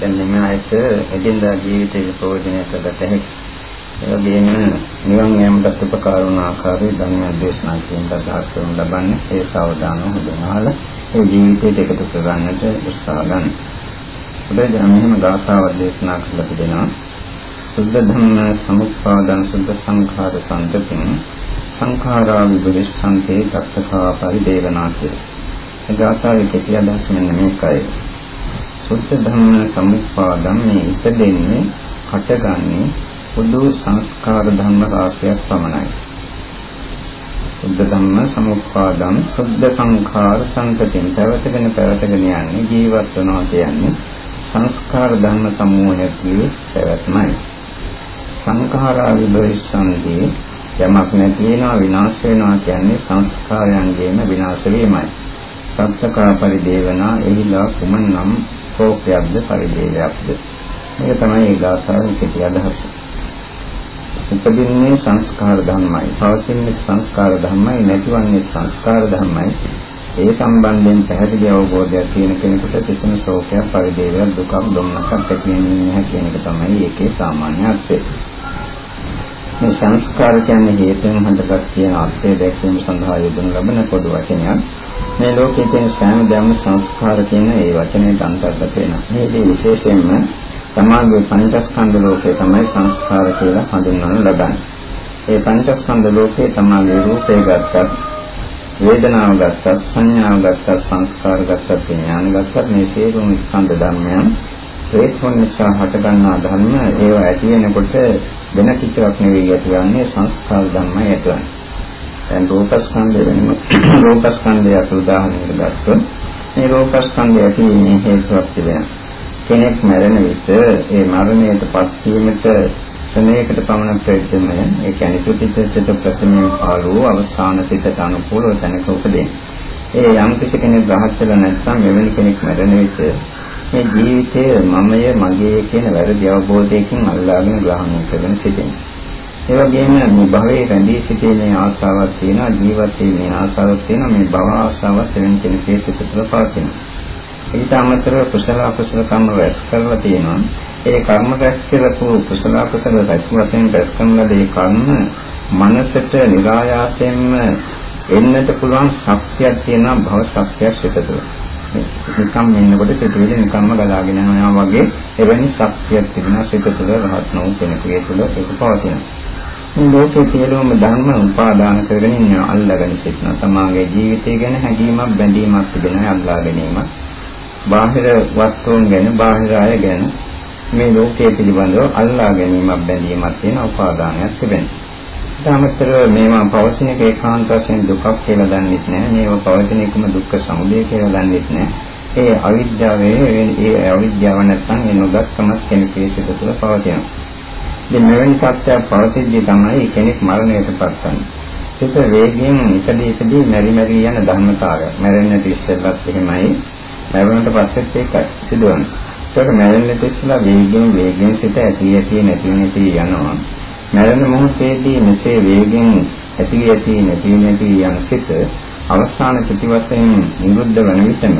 දැන් මේ ආයත එදිනදා ජීවිතයේ ප්‍රයෝජනය කරගත හැකි. ඒ වගේම නිවන් යාමට උපකාර වන ආකාරයේ ධර්ම දේශනා කියන අදහස් කරන ලබන්නේ ඒ සාවධානව හොඳනහල ඒ ජීවිතයට එකතු කරගන්නට උත්සාහ ගන්න. ඔබේ දැන් මෙහෙම ගාථාවක් දේශනා කරලා තිබෙනවා. සුද්ධ ධම්ම සමුප්පාදං සුද්ධ සංඛාර සම්පතින් සංඛාරා විපරිස්සන්තේ දක්ඛා පරිදේවනාති. ඒ ගාථාවේ කෙටි අදහස මෙන්න මේකයි. සුද්ධ ධම්ම සමුප්පාදම් මේ ඉපදෙන්නේ හටගන්නේ පොදු සංස්කාර ධර්ම රාශියක් පමණයි. සුද්ධ ධම්ම සමුප්පාදම් සුද්ධ සංඛාර සංකතින් පැවතගෙන පැවතගෙන යන්නේ ජීවත් වෙනවා කියන්නේ සංස්කාර ධර්ම සමූහයේ පැවැත්මයි. සංඛාරා විභවිස්සන්දී යමක් නැති වෙනවා විනාශ වෙනවා කියන්නේ සංස්කාරයන්ගේම විනාශ වීමයි. සත්‍යකා පරිදේවනා එහිලා කුමන්නම් කෝපයක්ද පරිදේවයක්ද මේක තමයි ඒ ගාථාවේ කෙටි අදහස. උපදින්නේ සංස්කාර ධර්මයි. පවතින්නේ සංස්කාර ධර්මයි නැතිවන්නේ සංස්කාර ධර්මයි. ඒ සම්බන්ධයෙන් පැහැදිලි අවබෝධයක් තියෙන කෙනෙකුට කිසිම ශෝකයක් පරිදේවයක් දුකක් දුන්නක් ඇතිවෙන්නේ නැහැ කියන එක තමයි ඒකේ සාමාන්‍ය අර්ථය. මේ සංස්කාර කියන්නේ හේතුන් හඳගත් කියන අර්ථය දැක්වීම සඳහා යෙදෙන ලබන පොදු වචනයක්. මේ ලෝකයේ තියෙන සෑම දෙයක්ම සංස්කාර කියන ඒ වචනයට අන්තර්ගත වෙනවා. මේකේ විශේෂයෙන්ම සමාගයේ පංචස්කන්ධ ලෝකය තමයි සංස්කාර කියලා හඳුන්වනු ලබන්නේ. ඒ පංචස්කන්ධ ලෝකයේ තමයි රූපේ ගත්තත් වේදනාව ගත්තත් සංඥාව ගත්තත් සංස්කාර ගත්තත් විඥාන ගත්තත් මේ සියලුම ස්කන්ධ ධර්මයන් හේතුන් නිසා හටගන්නා ධර්ම ඒවා ඇති වෙනකොට වෙන කිසිවක් නෙවෙයි ඇතිවන්නේ සංස්කාර ධර්මයි ඇතිවන්නේ. දැන් රූපස්කන්ධය වෙනම රූපස්කන්ධය උදාහරණයකට ගත්තොත් මේ රූපස්කන්ධය ඇතිවීමේ හේතුවක් තිබෙනවා. කෙනෙක් මැරෙන විට ඒ මරණයටපත් වීමට ක්ෂණයකට පමණ ප්‍රයත්නය ඒ කියන්නේ ප්‍රතිචිත ප්‍රථමයෙන් පාළු අවසාන සිතට අනුකූලව තැනක උපදින. ඒ යම් කිසි කෙනෙක් රහත් වෙලා නැත්නම් මෙවැනි කෙනෙක් මැරෙන විට මේ ජීවිතයේ මමය මගේ කියන වැරදි අවබෝධයකින් අල්ලාගෙන ග්‍රහණය කරගෙන සිටිනවා. ඒ වගේම මේ භවයේ රැඳී සිටීමේ ආසාවක් තියෙනවා ජීවත් වීමේ ආසාවක් තියෙනවා මේ භව ආසාවත් වෙන කෙනෙකුගේ සිත තුළ පවතිනවා. ඊට අමතරව කුසල අකුසල කර්ම රැස් කරලා තියෙනවා. ඒ කර්ම රැස් කරපු කුසල අකුසල රැස් වශයෙන් රැස් කරන දේ කර්ම මනසට નિરાයාසයෙන්ම එන්නට පුළුවන් ශක්තියක් තියෙනවා භව ශක්තියක් පිටතට. නිකම් ඉන්නකොට සිතුවිලි නිකම්ම ගලාගෙන යනවා වගේ එවැනි ශක්තියක් තිබෙනවා සිත තුළ රහත් නොවු කෙනෙකුගේ තුළ ඒක පවතිනවා. මේ ලෝකයේ සියලුම ධර්ම උපාදාන කරගෙන ඉන්න අල්ලාගෙන සිටින සමාගයේ ජීවිතය ගැන හැඟීමක් බැඳීමක් තිබෙනවා අල්ලා ගැනීමක්. බාහිර වස්තුන් ගැන බාහිර අය ගැන මේ ලෝකයේ පිළිබඳව අල්ලා ගැනීමක් බැඳීමක් තියෙන උපාදානයක් තිබෙනවා. ධාමතර මේවා පවතින එක ඒකාන්ත වශයෙන් දුකක් කියලා දන්නෙත් නෑ. මේවා පවතින එකම දුක්ඛ සමුදය කියලා දන්නෙත් නෑ. ඒ අවිද්‍යාවේ ඒ අවිද්‍යාව නැත්නම් ඒ නොදක්කම කෙනෙකුගේ සිත තුළ පවතිනවා. ඉතින් මෙවැනි සත්‍යයක් පවතිද්දී තමයි කෙනෙක් මරණයට පත්වන්නේ. සිත වේගයෙන් ඉදදී ඉදදී මෙරි මෙරි යන ධර්මතාවය. මැරෙන්නට ඉස්සෙල්ලත් එහෙමයි ලැබුණට පස්සෙත් ඒකයි සිදුවන්නේ. ඒකට මැරෙන්න ඉස්සෙල්ලා වේගයෙන් වේගයෙන් සිට ඇති ඇති නැති නැති යනවා. මැරෙන මොහොතේදී මෙසේ වේගයෙන් ඇති ඇති නැති නැති යන සිට අවසාන ප්‍රති වශයෙන් නිරුද්ධ වන විටම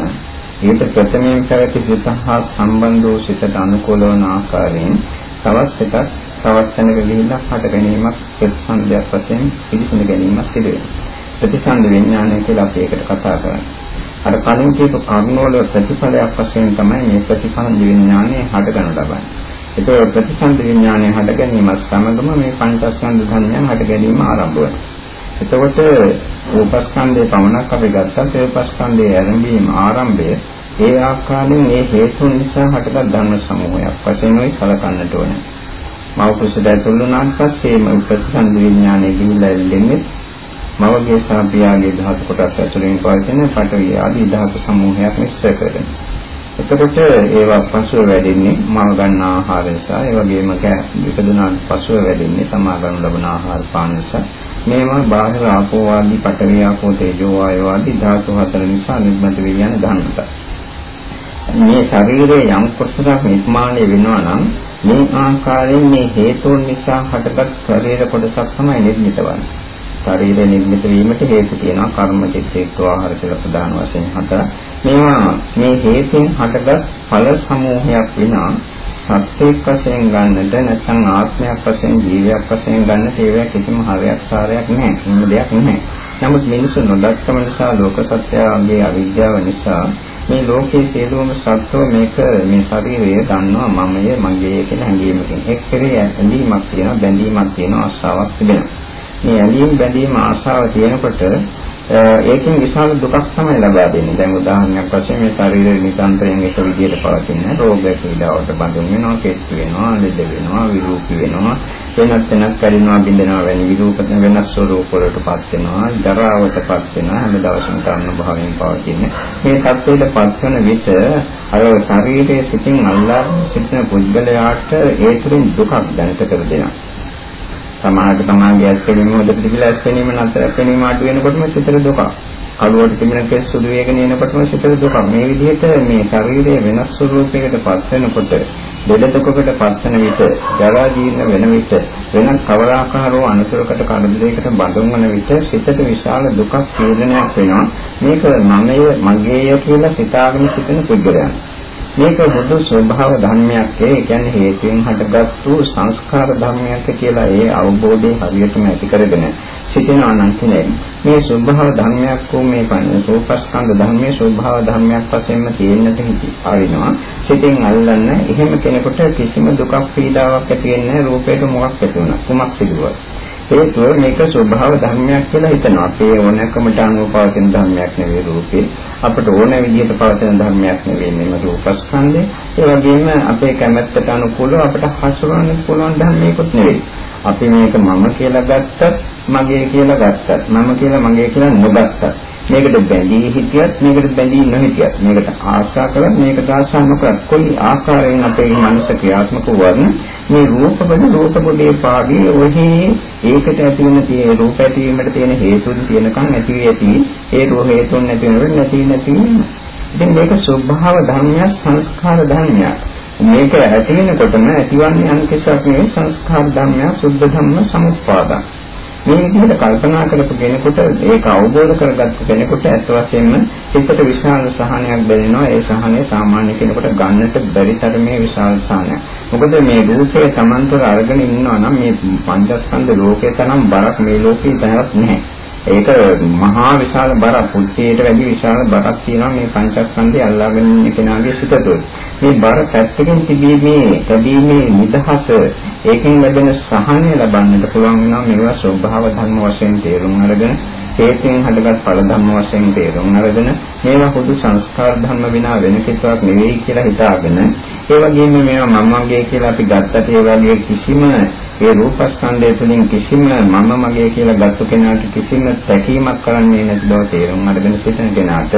ඊට ප්‍රථමයෙන් පැවති සිත හා සම්බන්ධ වූ සිතට අනුකූල වන ආකාරයෙන් තවත් සිතක් තවත් තැනක ගිහිල්ලා හට ගැනීමක් ප්‍රතිසන්දයක් වශයෙන් පිළිසඳ ගැනීමක් සිදු වෙනවා. ප්‍රතිසන්ද විඥානය කියලා අපි ඒකට කතා කරන්නේ. අර කලින් කියපු කර්මවල ප්‍රතිඵලයක් වශයෙන් තමයි මේ ප්‍රතිසන්දි විඥානය හටගනු ලබන්නේ. ඒක ප්‍රතිසන්දි විඥානය හට ගැනීමත් සමගම මේ පංචස්කන්ධ ධර්මයන් හට ගැනීම ආරම්භ වෙනවා. එතකොට රූපස්කන්ධයේ පමණක් අපි ගත්තත් ඒ රූපස්කන්ධයේ ආරම්භීම ආරම්භය ඒ ආකාරයෙන් මේ හේතුන් නිසා හටගත් ධර්ම සමූහයක් වශයෙන් උයි කලකන්නට ඕනේ. මව කුසද ඇතුළුනාන් පස්සේ මේ ප්‍රතිසන්දි විඥානය ගිහිල්ලා එන්නේ මවගේ සහ පියාගේ ධාතු කොටස් ඇතුළෙන් පවතින පඨවි ආදී ධාතු සමූහයක් මිශ්‍ර කරගෙන. එතකොට ඒවා පසුව වැඩෙන්නේ මව ගන්න ආහාර නිසා ඒ වගේම විකදුනාට පසුව වැඩෙන්නේ තමා ගන්න ලබන ආහාර පාන නිසා මේවා බාහිර ආපෝ ආදී පඨවි ආපෝ තේජෝ වායෝ ආදී ධාතු හතර නිසා නිර්මිත වී යන ධර්මත. මේ ශරීරයේ යම් කොටසක් නිර්මාණය වෙනවා නම් මේ ආකාරයෙන් මේ හේතුන් නිසා හටගත් ශරීර කොටසක් තමයි නිර්මිත වන්නේ. ශරීරය නිර්මිත වීමට හේතු තියෙනවා කර්ම චිත්තේක ආහාර කියලා ප්‍රධාන වශයෙන් හතර. මේවා මේ හේතුන් හටගත් ඵල සමූහයක් විනා සත්‍යයක් වශයෙන් ගන්නට නැත්නම් ආත්මයක් වශයෙන් ජීවයක් වශයෙන් ගන්නට ඒවා කිසිම හරයක් සාරයක් නැහැ. කිසිම දෙයක් නැහැ. නමුත් මිනිසු නොදක්කම නිසා ලෝක සත්‍යයේ අවිද්‍යාව නිසා මේ ලෝකයේ සියලුම සත්ව මේක මේ ශරීරය දන්නවා මමය මගේ කියලා හැඟීමකින් එක්කේ ඇඳීමක් තියෙනවා බැඳීමක් තියෙනවා ආශාවක් තිබෙනවා මේ ඇලීම් බැඳීම ආශාව තියෙනකොට ඒකෙන් විශාල දුකක් තමයි ලබා දෙන්නේ. දැන් උදාහරණයක් වශයෙන් මේ ශරීරය නිතරම එක විදිහට පවතින රෝග පීඩාවට බඳුන් වෙනවා, කෙට්ටු වෙනවා, ලෙඩ වෙනවා, විරූපී වෙනවා, වෙනත් වෙනත් කරිනවා, බින්දනවා වැනි විරූප වෙනස් ස්වරූප වලටපත් වෙනවා, ජරාවටපත් වෙනවා, හැම දවසම තරුණ භාවයෙන් පවතින. මේ තත්ත්වයටපත් වෙන විට අර ශරීරයේ සිටින් අල්ලා සිටින පුද්ගලයාට ඒ තුළින් දුකක් දැනට කර දෙනවා. සමාහට තමාගේ ඇස් පෙනීම හොදට තිබිලා ඇස් පෙනීම නැතර පෙනීම අඩු වෙනකොටම සිතට දුකක්. කළුවට තිබෙන කෙස් සුදු වේගන එනකොටම සිතට දුකක්. මේ විදිහට මේ ශරීරයේ වෙනස් ස්වරූපයකට පත් වෙනකොට දෙඩ දුකකට පත් වෙන විට, ජරා ජීර්ණ වෙන විට, වෙනත් කවර ආකාරෝ අනුසරකට කඩදරයකට බඳුන් වන විට සිතට විශාල දුකක් පීඩනයක් වෙනවා. මේක මමය, මගේය කියලා සිතාගෙන සිටින පුද්ගලයන්. මේක බුදු ස්වභාව ධර්මයක් ඒ කියන්නේ හේතුයෙන් හටගත්තු සංස්කාර ධර්මයක් කියලා ඒ අවබෝධය හරියටම ඇති කරගෙන සිටිනවා නම් කියන්නේ මේ ස්වභාව ධර්මයක් වූ මේ රූපස්කන්ධ ධර්මයේ ස්වභාව ධර්මයක් වශයෙන්ම තියෙන්නට හිති ආරිනවා සිටින් අල්ලන්න එහෙම කෙනෙකුට කිසිම දුකක් පීඩාවක් ඇති වෙන්නේ නැහැ රූපයට මොකක් ඇති වුණා කුමක් සිදුවත් හේතුව මේක ස්වභාව ධර්මයක් කියලා හිතනවා. අපේ ඕනෑකමට අනුව පවතින ධර්මයක් නෙවෙයි රූපේ. අපට ඕන විදිහට පවතින ධර්මයක් නෙවෙයි මේ රූපස්කන්ධය. ඒ වගේම අපේ කැමැත්තට අනුකූලව අපට හසුරවන්න පුළුවන් ධර්මයක්වත් නෙවෙයි. අපි මේක මම කියලා ගත්තත්, මගේ කියලා ගත්තත්, මම කියලා මගේ කියලා නොගත්තත් මේකට බැඳී හිටියත් මේකට බැඳී නොහිටියත් මේකට ආශා කරත් මේකට ආශා නොකරත් කොයි ආකාරයෙන් අපේ මනස ක්‍රියාත්මක වුවත් මේ රූපවල රූපපොදේ පාදී ඔහි ඒකට ඇති වෙන තියෙන රූප ඇතිවීමට තියෙන හේතුන් තියෙනකන් නැති ඇති ඒ රූප හේතුන් නැති වෙනකොට නැති නැති ඉතින් මේක ස්වභාව ධර්මයක් සංස්කාර ධර්මයක්. මේක ඇති වෙනකොටම ඇතිවන්නේ අනිකසක් නෙවෙයි සංස්කාර ධර්මයක් සුද්ධ ධම්ම සමුප්පාදා මේ විදිහට කල්පනා කරපු කෙනෙකුට ඒක අවබෝධ කරගත්ත කෙනෙකුට ඇත්ත වශයෙන්ම සිතට විශාල සහනයක් දැනෙනවා. ඒ සහනය සාමාන්‍ය කෙනෙකුට ගන්නට බැරි තරමේ විශාල සහනයක්. මොකද මේ රූපය Tamanතර අරගෙන ඉන්නවා නම් මේ පංචස්කන්ධ ලෝකේ තරම් බරක් මේ ලෝකේ තවත් නැහැ. ඒක මහා විශාල බරක් පුත්තියට වැඩි විශාල බරක් තියෙනවා මේ පංචස්කන්ධය අල්ලාගෙන ඉන්න කෙනාගේ සිත තුළ. මේ බර පැත්තකින් තිබීමේ තැබීමේ නිදහස ඒකෙන් ලැබෙන සහනය ලබන්නට පුළුවන් වෙනවා මේවා ස්වභාව ධර්ම වශයෙන් තේරුම් අරගෙන හේතුන් හටගත් ඵල ධර්ම වශයෙන් තේරුම් අරගෙන මේවා පොදු සංස්කාර ධර්ම විනා වෙන කිසිවක් නෙවෙයි කියලා හිතාගෙන ඒ වගේම මේවා මම වගේ කියලා අපි ගත්තට ඒ වගේ කිසිම ඒ රූපස්කන්ධය තුළින් කිසිම මම මගේ කියලා ගත්ත කෙනාට කිසිම තැකීමක් කරන්නේ නැති බව තේරුම් අරගෙන සිටින කෙනාට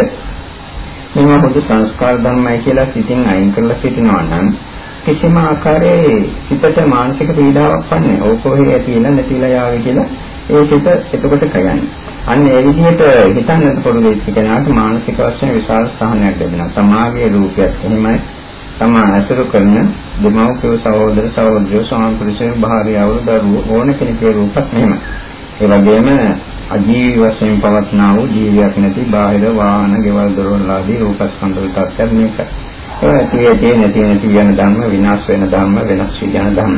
මේවා පොදු සංස්කාර ධර්මයි කියලා සිතින් අයින් කරලා සිටිනවා නම් කිසිම ආකාරයේ සිතට මානසික පීඩාවක් වන්නේ ඕකෝහේ ඇතිලා නැතිලා යාවේ කියලා ඒ සිත එතකොට කියන්නේ. අන්න ඒ විදිහට හිතන්නත් පොදු වෙච්ච කෙනාට මානසික වශයෙන් විශාල සහනයක් ලැබෙනවා. සමාගයේ රූපයත් එහෙමයි. තමා ඇසුරු කරන දෙමව්පිය සහෝදර සහෝදරියෝ ස්වාමි පුරුෂයන් භාර්යාවරු දරුවෝ ඕන කෙනෙකුගේ රූපත් මෙහෙමයි. ඒ වගේම අජීවී වශයෙන් පවත්නා වූ ජීවියක් නැති බාහිර වාහන, ගෙවල් දොරවල් ආදී රූපස්කන්ධ වලට මේක. ඒ තියෙන්නේ නැති නැති යන ධර්ම විනාශ වෙන ධර්ම වෙනස් වෙන ධර්ම.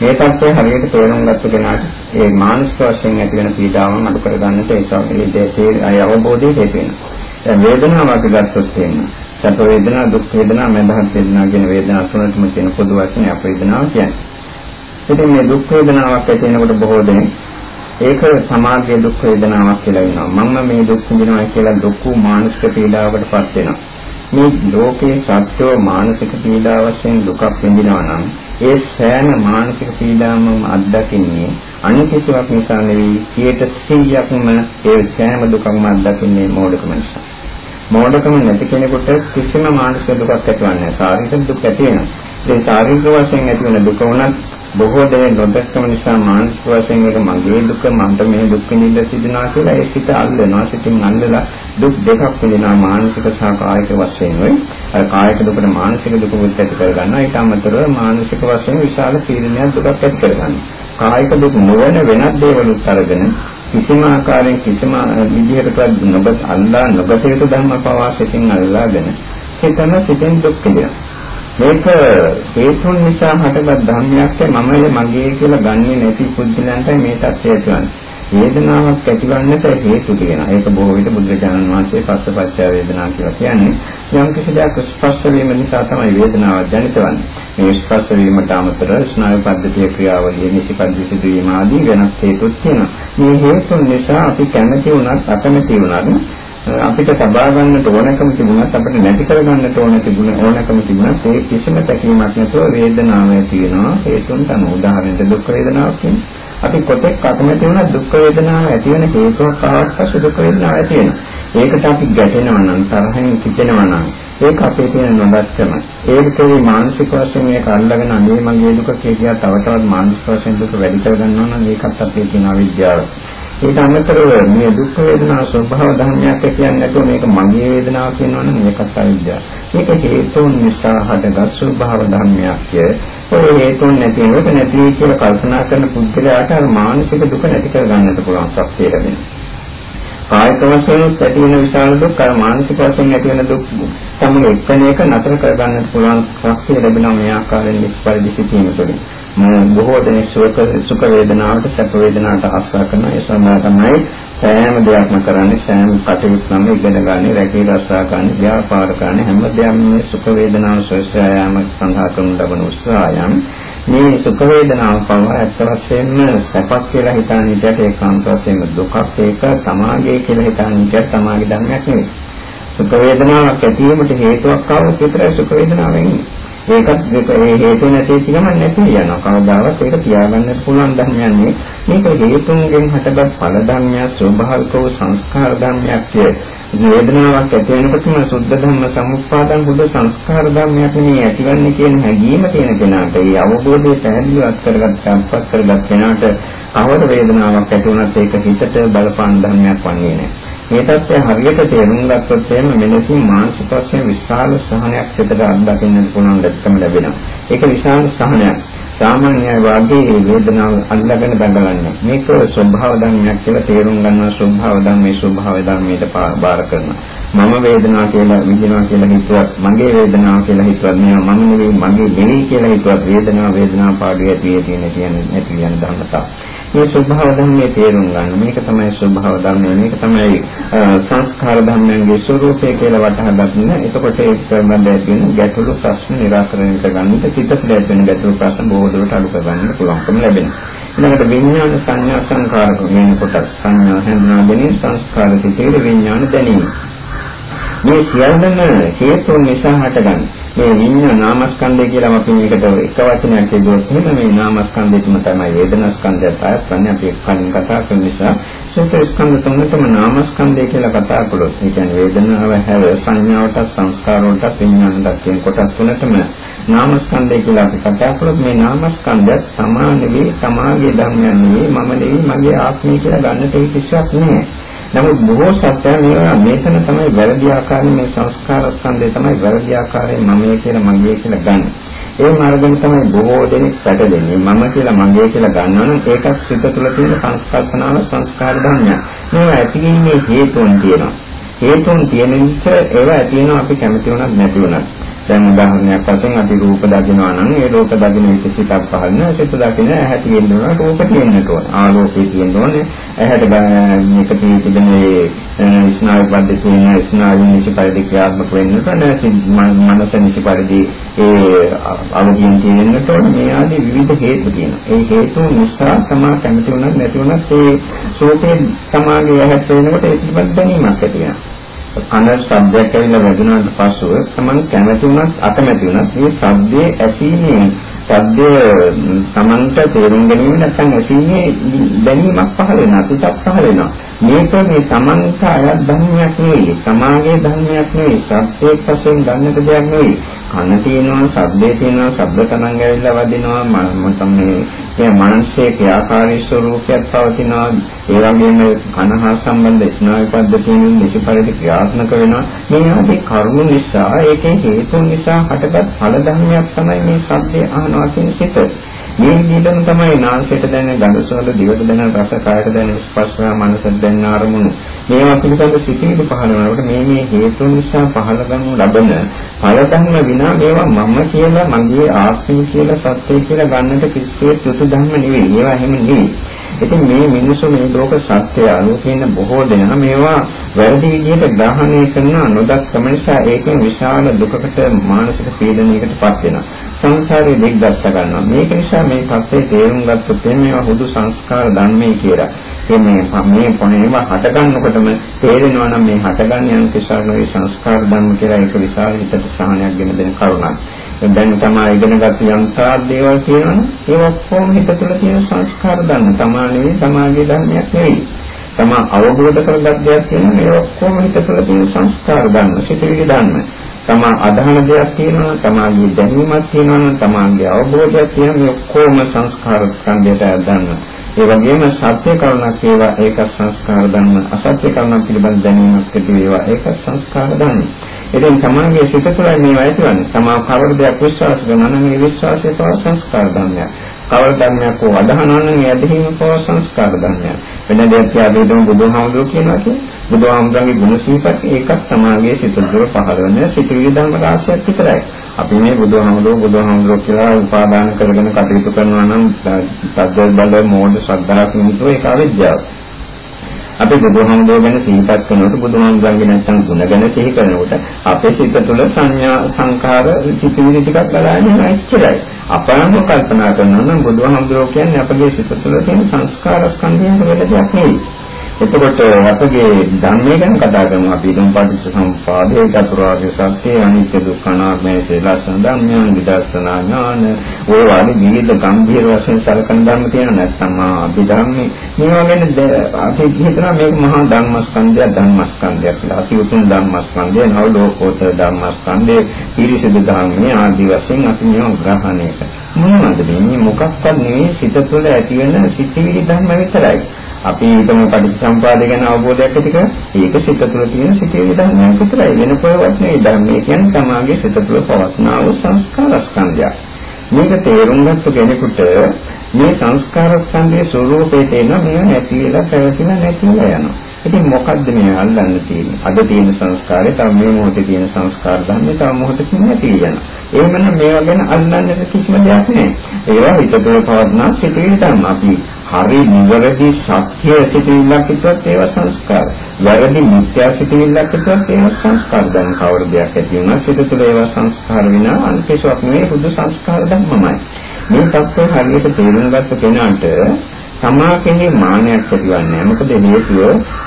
මේ தත්ත්වය හරියට තේරුම් ගත්ත කෙනාට ඒ මානසික වශයෙන් ඇති වෙන පීඩාවන් අඩු කර ගන්නට ඒ අවබෝධය හේතු වෙනවා. දැන් වේදනාව අපි ගත්තොත් එහෙම සැප වේදනා, දුක් වේදනා, මඳහත් වේදනා කියන වේදනා තුනටම තියෙන පොදු වචනේ අප වේදනාව කියන්නේ. ඉතින් මේ දුක් වේදනාවක් ඇති වෙනකොට බොහෝ දෙනෙක් ඒක සමාධිය දුක් වේදනාවක් කියලා වෙනවා. මම මේ දුක් විඳිනවා කියලා දුක් මානසික පීඩාවකටපත් වෙනවා. මේ ලෝකේ සත්‍යෝ මානසික පීඩා වශයෙන් දුකක් විඳිනවා නම් ඒ සෑම මානසික පීඩාවම අත්දකින්නේ අනිකිසාවක් නිසා නෙවෙයි 100%ක්ම ඒ සෑම දුකක්ම අත්දකින්නේ මෝඩකම නිසා. මෝඩකම නැති කෙනෙකුට කිසිම මානසික දුකක් ඇතිවන්නේ නැහැ. ශාරීරික දුක් ඇති වෙනවා. ඒ ශාරීරික වශයෙන් ඇති වෙන දුක උනත් බොහෝ දෙනෙක් නොදැක්කම නිසා මානසික වශයෙන් ඒක මගේ දුක මන්ට මේ දුක් විඳින්න සිදුනවා කියලා ඒ සිත අල්ලනවා. සිතින් අල්ලලා දුක් දෙකක් විඳිනවා මානසික සහ කායික වශයෙන් වෙයි. අර කායික දුකට මානසික දුක මුත් ඇති කරගන්නවා. ඊට අමතරව මානසික වශයෙන් විශාල පීඩනයක් දුකක් ඇති කරගන්නවා. කායික දුක් නොවන වෙනත් දේවලුත් අරගෙන කිසිම ආකාරයෙන් කිසිම විදිහකටවත් නොබ අල්ලා නොගත යුතු ධර්ම පවාසයෙන් අල්ලාගෙන සිතන සිතෙන් දුක් විඳිනවා. මේක හේතුන් නිසා හටගත් ධර්මයක් මමයේ මගේ කියලා ගන්නේ නැති පුද්ගලයන්ට මේ තත්ත්වය ඇතිවන්නේ. වේදනාවක් ඇතිවන්නට හේතු තියෙනවා. ඒක බොහෝ විට බුදුරජාණන් වහන්සේ පස්සපච්චය වේදනා කියලා කියන්නේ. යම් කිසි දෙයක් ස්පර්ශ වීම නිසා තමයි වේදනාව ජනිත වන්නේ. මේ ස්පර්ශ වීමට අමතරව ස්නායු පද්ධතිය ක්‍රියාවලිය නිසිපද්ද සිදුවීම ආදී වෙනස් හේතුත් තියෙනවා. මේ හේතුන් නිසා අපි කැමති වුණත් අකමැති වුණත් අපිට තබා ගන්නට ඕනකම තිබුණත් අපිට නැති කර ගන්නට ඕන තිබුණ ඕනකම තිබුණත් ඒ කිසිම තැකීමක් නැතුව වේදනාව ඇති වෙනවා හේතුන් තමයි උදාහරණයක් දුක් වේදනාවක් කියන්නේ අපි කොතෙක් අකමැති වුණා දුක් වේදනාව ඇති වෙන හේතුවක් ආවත් පස්සේ දුක් වේදනාව ඇති වෙනවා. ඒකට අපි ගැටෙනවා නම් තරහින් කිපෙනවා නම් ඒක අපේ තියෙන නොදැක්කම. ඒකේ මානසික වශයෙන් මේක අල්ලගෙන අනේ මගේ දුක කියලා තව තවත් මානසික වශයෙන් දුක වැඩි කරගන්නවා නම් ඒකත් අපේ තියෙන අවිද්‍යාව. ඊට අමතරව මේ දුක් වේදනා ස්වභාව ධර්මයක් කියන්නේ නැතුව මේක මගේ වේදනාව කියනවා නම් මේකත් අවිද්‍යාව. මේක හේතුන් නිසා හටගත් ස්වභාව ධර්මයක්. ඒ හේතුන් නැති වෙනකොට නැති කියලා කල්පනා කරන පුද්ගලයාට අර මානසික දුක නැති කර ගන්නට පුළුවන් ශක්තිය ලැබෙනවා. කායික වශයෙන් ඇති වෙන විශාල දුක් අර මානසික වශයෙන් ඇති වෙන දුක් තමයි එක්කෙනෙක් නතර කර ගන්නට පුළුවන් ශක්තිය ලැබෙනවා මේ ආකාරයෙන් නිස්පරිදි සිටීම තුළින්. බොහෝ දෙනෙක් සුඛ සුඛ වේදනාවට සැප වේදනාවට ආශ්‍රය කරන ඒ සමහර තමයි සෑම දෙයක්ම කරන්නේ සෑම කටයුත්තක්ම ඉගෙන ගන්න, රැකී රක්ෂා ගන්න, ව්‍යාපාර කරන හැම දෙයක්ම මේ සුඛ වේදනාව සොයසෑම සඳහා කරන ලබන උත්සාහයන් මේ සුඛ වේදනාව පව ඇත්ත වශයෙන්ම සැපක් කියලා හිතන විදිහට ඒකාන්ත වශයෙන්ම දුකක් ඒක සමාගයේ කියලා හිතන විදිහට සමාගේ ධර්මයක් නෙවෙයි. සුඛ වේදනාවක් ඇතිවීමට හේතුවක් ආවොත් විතරයි සුඛ වේදනාව වෙන්නේ. ඒකත් ඒ හේතු නැති කිම නැති යනවා. කවදාවත් ඒක තියාගන්න පුළුවන් ධර්මයක් නෙවෙයි. මේක හේතුන්ගෙන් හටගත් ඵල ධර්මයක් ස්වභාවික වූ සංස්කාර ධර්මයක් කිය. වේදනාවක් ඇති වෙනකොටම සුද්ධ ධම්ම සමුප්පාදන් බුද්ධ සංස්කාර ධර්මයක් නෙවෙයි ඇතිවන්නේ කියන හැඟීම තියෙන කෙනාට ඒ අවබෝධය පැහැදිලිවත් කරගත් සම්පත් කරගත් කෙනාට අවර වේදනාවක් ඇති වුණත් ඒක හිතට බලපාන ධර්මයක් වන්නේ නැහැ. මේ தත්ත්වය හරියට තේරුම් ගත්තොත් එහෙම මෙලෙසින් මානසික වශයෙන් විශාල සහනයක් සිතට අත්දකින්න පුළුවන් ලැබෙම ලැබෙනවා. ඒක විශාල සහනයක්. සාමාන්‍ය වාගේ වේදනාව අල්ලගෙන බඳගන්න. මේක ස්වභාව ධර්මයක් කියලා තේරුම් ගන්නවා ස්වභාව ධර්මයේ ස්වභාව ධර්මයට බාර කරනවා. මම වේදනාව කියලා විඳිනවා කියලා හිතුවත් මගේ වේදනාව කියලා හිතුවත් මේවා මම නෙවෙයි මගේ නෙවෙයි කියලා හිතුවත් වේදනාව වේදනාව පාඩුවේ තියෙන තියෙන නැති යන ධර්මතාව. මේ ස්වභාව ධර්මයේ තේරුම් ගන්න. මේක තමයි ස්වභාව ධර්මය. මේක තමයි සංස්කාර ධර්මයන්ගේ ස්වરૂපය කියලා වටහා ගන්න. එතකොට ඒ සම්බන්ධ ඇතිවෙන ගැටලු ප්‍රශ්න निराකරණය කරගන්න පිටතට ලැබෙන ගැටලු ප්‍රශ්න බොහෝ දුරට අඩු කරගන්න පුළුවන්කම ලැබෙනවා. ඊළඟට විඥාන සංඥා සංකාරක වෙන කොට සංඥා හඳුනා ගැනීම සංස්කාර සිතේ විඥාන දැනීම. මේ සියල්ලම හේතුන් නිසා හටගන්නේ. මේ විඤ්ඤාණ නාමස්කන්ධය කියලා අපි මේකට එක වචනයක් කියුවොත් එහෙනම් මේ නාමස්කන්ධයටම තමයි වේදනාස්කන්ධයත් ආයතන අපි කලින් කතා කරන නිසා සෝත ස්කන්ධ තුනටම නාමස්කන්ධය කියලා කතා කළොත් ඒ කියන්නේ වේදනාව හැර සංඥාවට සංස්කාරවලට විඤ්ඤාණයට කියන කොටස් තුනටම නාමස්කන්ධය කියලා අපි කතා කළොත් මේ නාමස්කන්ධයත් සමාන වේ සමාගයේ ධර්මයන් නෙවෙයි මම නෙවෙයි මගේ ආත්මය කියලා ගන්නට කිසිවක් නෑ නමුත් බොහෝ සත්‍යයන් මේවා මේතන තමයි වැරදි ආකාරයෙන් මේ සංස්කාර ස්කන්ධය තමයි වැරදි ආකාරයෙන් මමයේ කියලා මගේ කියලා ගන්න. ඒ මාර්ගයෙන් තමයි බොහෝ දෙනෙක් පැටලෙන්නේ. මම කියලා මගේ කියලා ගන්නවා නම් ඒකත් සිත තුළ තියෙන සංස්කල්පනාව සංස්කාර ධර්මයක්. මේවා ඇතිවීමේ හේතුන් තියෙනවා. හේතුන් තියෙන නිසා ඒවා ඇති වෙනවා අපි කැමති වුණත් නැති වුණත්. දැන් උදාහරණයක් වශයෙන් අපි රූප දකිනවා නම් ඒ රූප දකින විට සිතක් පහළන සිත දකින ඇහැ තියෙන්න ඕන රූප තියෙන්න ඕන. ආලෝකය තියෙන්න ඕනේ. ඇහැට මේක තිබෙන ඒ ස්නායු පද්ධතියේ ස්නායු නිසි පරිදි ක්‍රියාත්මක වෙන්න ඕන. මනස නිසි පරිදි ඒ අවධියෙන් තියෙන්න ඕන. මේ ආදී විවිධ හේතු තියෙනවා. ඒ හේතු නිසා තමයි කැමති වුණත් නැති වුණත් ඒ සෝතේ සමාගයේ ඇහැට වෙනකොට ඒ පිළිබඳ දැනීමක් ඇති වෙනවා. කන ශබ්දයක් ඇවිල්ලා වැදුනාට පස්සෙ තමන් කැමති වුණත් අකමැති වුණත් මේ ශබ්දයේ ඇසීමේ ශබ්දය තමන්ට තේරුම් ගැනීම නැත්නම් ඇසීමේ දැනීමක් පහළ වෙනවා පිටක් පහළ වෙනවා. මේක මේ තමන්ට අයත් ධර්මයක් නෙවෙයි. තමාගේ ධර්මයක් නෙවෙයි. සත්‍යයක් වශයෙන් ගන්නට දෙයක් නෙවෙයි. කන තියෙනවා, ශබ්දේ තියෙනවා, ශබ්ද තරංග ඇවිල්ලා වදිනවා. මම මේ මේ මනසේ ක්‍රියාකාරී ස්වરૂපයක් පවතිනවා. ඒ වගේම කන හා සම්බන්ධ ස්නායු පද්ධතියෙන් නිසි පරිදි ක්‍රියාත්මක වෙනවා. මේ ආදී කරුණු නිසා ඒකේ හේතු නිසා හටගත් ඵල ධර්මයක් තමයි මේ සත්‍ය අහනවා කියන සිත. මේ විදිහටම තමයි නාසයට දැනෙන ගඳ සුවඳ දිවට දැනෙන රස කායට දැනෙන ස්පර්ශ මනසට දැනෙන අරමුණු මේවා පිළිබඳ සිතිවිලි පහළ වෙනකොට මේ මේ හේතු නිසා පහළ ගන්නු ලබන ඵලධර්ම විනා මේවා මම කියලා මගේ ආත්මය කියලා සත්‍යය කියලා ගන්නට කිසිසේත් සුතු ධර්ම නෙවෙයි. ඒවා එහෙම නෙවෙයි. ඉතින් මේ මිනිස්සු මේ ලෝක සත්‍ය අනුව කියන බොහෝ දෙනා මේවා වැරදි විදිහට ග්‍රහණය කරන නොදක්කම නිසා ඒකෙන් විශාල දුකකට මානසික පීඩනයකටපත් වෙනවා. සංසාරේ දිග්දර්ශ ගන්නවා. මේක නිසා මේ සත්‍යය තේරුම් ගත්තොත් මේවා හුදු සංස්කාර ධර්මයේ කියලා. මේ මේ පොණේම හට ගන්නකොටම තේරෙනවා නම් මේ හටගන්න යන කිසාරේ සංස්කාර ධර්ම කියලා ඒක විශාල හිතට සහනයක් ගෙන දෙන කරුණක්. දැන් තමයි ඉගෙනගත් යම් තාක් දේවල් කියනවනේ ඒ ඔක්කොම හිත තුළ තියෙන සංස්කාර ධර්ම තමා නෙවෙයි සමාජයේ ධර්මයක් නෙවෙයි. තමා අවබෝධ කරගත් දෙයක් තියෙනවා ඒ ඔක්කොම හිත තුළ තියෙන සංස්කාර ධර්ම, සිතිවිලි ධර්ම. තමා අදහන දෙයක් තියෙනවා, තමාගේ දැනීමක් තියෙනවා, තමාගේ අවබෝධයක් තියෙනවා මේ ඔක්කොම සංස්කාර ස්කන්ධයට අදාළව. ඒ වගේම සත්‍ය කරුණක් ඒවා ඒක සංස්කාර ධර්ම, අසත්‍ය කරුණක් පිළිබඳ දැනීමක් ඇති වේවා ඒක සංස්කාර ධර්ම. ඉතින් තමන්ගේ සිත තුළ මේවා ඇතිවන්නේ. තමා කවර දෙයක් විශ්වාස කරනවා නම් ඒ විශ්වාසය තව සංස්කාර ධර්මයක්. කවර ධර්මයක් හෝ අදහනවා නම් ඒ අදහිම තව සංස්කාර ධර්මයක්. වෙන දෙයක් කියලා දුම් බුදුහාමුදුරුවෝ කියනවා කියන්නේ බුදුහාමුදුරන්ගේ ගුණ සිහිපත් ඒකත් සමාගයේ සිත තුළ පහළ වෙන සිතුවිලි ධර්ම රාශියක් විතරයි. අපි මේ බුදුහාමුදුරුවෝ බුදුහාමුදුරුවෝ කියලා උපාදාන කරගෙන කටයුතු කරනවා නම් සද්ද බල මෝඩ ශ්‍රද්ධාවක් නිමිතෝ ඒක අවිද්‍යාව. අපි බුදුහාමුදුරුවෝ ගැන සිහිපත් කරනකොට බුදුහාමුදුරන්ගේ නැත්තම් ගුණ ගැන සිහි කරනකොට අපේ සිත තුළ සංඥා සංකාර චිතිවිලි ටිකක් ගලාගෙන ඇච්චරයි. අපරම කල්පනා කරනවා නම් බුදුහාමුදුරුවෝ කියන්නේ අපගේ සිත තුළ තියෙන සංස්කාර ස්කන්ධයන් වල දෙයක් නෙවෙයි. එතකොට අපගේ ධර්මය ගැන කතා කරමු අපි දුම් පටිච්ච සම්පාදේ චතුරාර්ය සත්‍ය අනිත්‍ය දුක්ඛ අනාත්මයේ සලසන ධර්මයන් විදර්ශනා ඥාන ඔය වගේ විවිධ ගම්භීර වශයෙන් සලකන ධර්ම තියෙන නැත්නම් අපි ධර්මයේ මේවා ගැන අපි හිතනවා මේක මහා ධර්මස්කන්ධය ධර්මස්කන්ධය කියලා. අති උතුම් ධර්මස්කන්ධය නව ලෝකෝත්තර ධර්මස්කන්ධය පිරිසිදු ධර්මයේ ආදී වශයෙන් අපි මේවා ග්‍රහණය කරනවා. මොනවද මේ මොකක්වත් නෙවෙයි සිත තුළ ඇති වෙන සිතිවිලි ධර්ම විතරයි. අපි හිතමු පටිච්චසමුපාද ගැන අවබෝධයක් ඇති කර ඒක සිත තුළ තියෙන සිතේ ධර්මයක් විතරයි. වෙන කොහෙවත් නෙවෙයි. ධර්මයේ කියන්නේ තමාගේ සිත තුළ පවස්නා වූ සංස්කාර ස්කන්ධයක්. මේක තේරුම් ගත්ත කෙනෙකුට මේ සංස්කාර ස්කන්ධයේ ස්වરૂපේ තේන මේව නැති වෙලා පැවතිලා නැතිලා යනවා. ඉතින් මොකද්ද මේ අල්ලන්න තියෙන්නේ? අද තියෙන සංස්කාරය තව මේ මොහොතේ තියෙන සංස්කාර ධර්ම තව මොහොතකින් නැති වෙනවා. එහෙමනම් මේවා ගැන අල්ලන්නට කිසිම දෙයක් නැහැ. ඒවා හිතේ පවත්නා සිටිවිලි ධර්ම. අපි හරි නිවැරදි සත්‍ය සිටිවිල්ලක් හිතුවත් ඒවා සංස්කාර. වැරදි මිත්‍යා සිටිවිල්ලක් හිතුවත් ඒවා සංස්කාර ධර්ම කවර දෙයක් ඇති වුණා. සිත තුළ ඒවා සංස්කාර විනා අන්තිශයක් නෙවෙයි බුදු සංස්කාර ධර්මමයි. මේ தත්ත්වය හරියට තේරුම් ගත්ත කෙනාට තමා කෙනේ මානයක් ඇතිවන්නේ මොකද හේතුව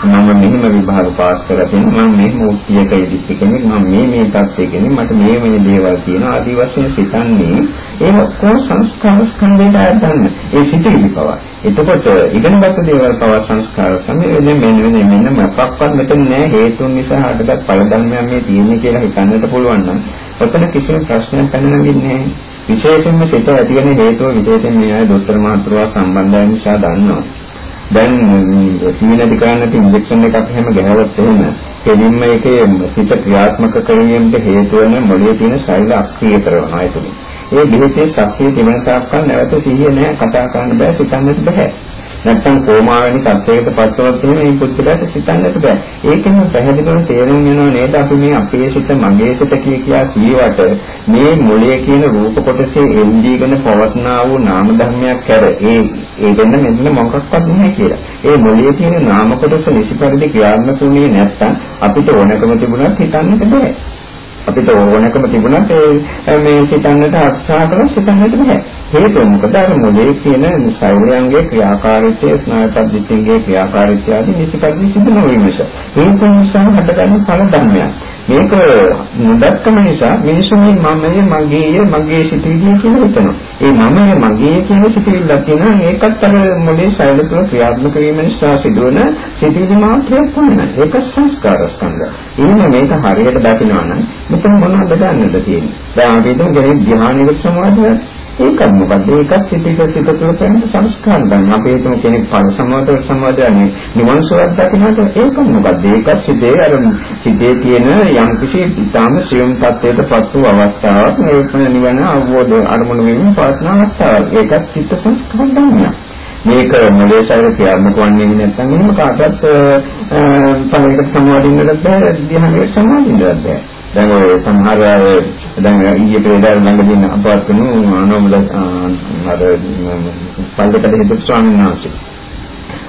මම මෙහෙම විභාග පාස් කරලා තියෙනවා. මම මෙහෙම උත්තියක ඉදිච්ච කෙනෙක්. මම මේ මේ තත්ත්වයේ කෙනෙක්. මට මේ මේ දේවල් තියෙනවා. ආදි වශයෙන් සිතන්නේ ඒ ඔක්කොම සංස්කාර ස්කන්ධයට අයතන්න ඒ සිතිවිලි පවා. එතකොට ඉගෙනගත්තු දේවල් පවා සංස්කාර සමේ මෙන්න මෙන්න මෙන්න මොකක්වත් මෙතන නෑ. හේතුන් නිසා හටගත් ඵල ධර්මයන් මේ තියෙන්නේ කියලා හිතන්නට පුළුවන් නම් ඔතන කිසිම ප්‍රශ්නයක් පැනනගින්නේ නෑ. විශේෂයෙන්ම සිත ඇති වෙන හේතුව විශේෂයෙන් මේ අය දොස්තර මහතුරුවා සම්බන්ධය නිසා දන්නවා. දැන් සීනදි කරන්නට ඉන්ජෙක්ෂන් එකක් එහෙම ගහුවොත් එහෙම කෙලින්ම ඒකේ සිත ක්‍රියාත්මක කිරීමට හේතු වෙන මොළයේ තියෙන ශෛල අක්‍රිය කරනවා ඒක. ඒ බෙහෙතේ ශක්තිය තිබෙන තාක්කල් නැවත සිහිය නැහැ කතා කරන්න බෑ සිතන්නත් බෑ. නැත්තම් කෝමා වැනි තත්ත්වයකට පත්වනොත් එහෙම මේ පුද්ගලයාට සිතන්නට බෑ. ඒකෙන් පැහැදිලිව තේරුම් වෙනවා නේද අපි මේ අපේ සිත මගේ සිත කිය කියා කියවට මේ මොළයේ කියන රූප කොටසේ එල්දීගෙන පවත්නා වූ නාම ධර්මයක් කර ඒ ඒ දෙන්න මෙන්න මොකක්වත් නැහැ කියලා. ඒ මොළයේ තියෙන නාම කොටස නිසි පරිදි ක්‍රියාත්මක වුණේ නැත්තම් අපිට ඕනකම තිබුණත් හිතන්නට බෑ. අපිට ඕනකම තිබුණත් ඒ මේ සිතන්නට අත්සාහ කළා සිතන්නට බෑ. හේතුව මොකද අර මොලේ තියෙන ශරීරයන්ගේ ක්‍රියාකාරීත්වය ස්නායු පද්ධතියේ ක්‍රියාකාරීත්වය ආදී නිසිපරිදි සිදු නොවීම නිසා. ඒක නිසා හටගන්න ඵල ධර්මයක්. මේක නොදක්කම නිසා මිනිස්සු මේ මමයේ මගේය මගේ සිතුවිලි කියලා හිතනවා. ඒ මමයේ මගේ කියන සිතුවිල්ලක් තියෙනවා ඒකත් අර මොලේ ශෛල තුළ ක්‍රියාත්මක වීම නිසා සිදුවන සිතුවිලි මාත්‍රයක් තමයි. ඒක සංස්කාර ස්කන්ධ. එහෙනම් මේක හරියට දකිනවා නම් මෙතන මොනවද දන්නද තියෙන්නේ? දැන් අපි හිතමු කෙනෙක් ධ්‍යානයක සමාධියක් ඒකත් මොකද? ඒකත් සිතික සිත තුළ තියෙන සංස්කාර ගන්න. අපේ තුන කෙනෙක් ඵල සමාද සමාදයනේ නිවන් සුවක් දකින්නට ඒකත් මොකද? ඒකත් සිතේ අර සිතේ තියෙන යම් කිසි ඊටාම සියුම් තත්ත්වයට පත් වූ අවස්ථාවක් මේක නිවන අවබෝධ අරමුණු වෙමින් පවත්න අවස්ථාවක්. ඒකත් සිත සංස්කාර ගන්නවා මේක මොලේ ශරීර ක්‍රියාත්මක වන්නේ නැත්නම් එහෙම කාටවත් පළයකට සමාදින්නට බැහැ ධ්‍යානයේ සමාදින්නට බැහැ දැන් ඔය සමහර අය දැන් ඊයේ පෙරේදා ළඟදී අපවත් වුණු අනෝමල අර පල්ලකට හිටපු ස්වාමීන් වහන්සේ.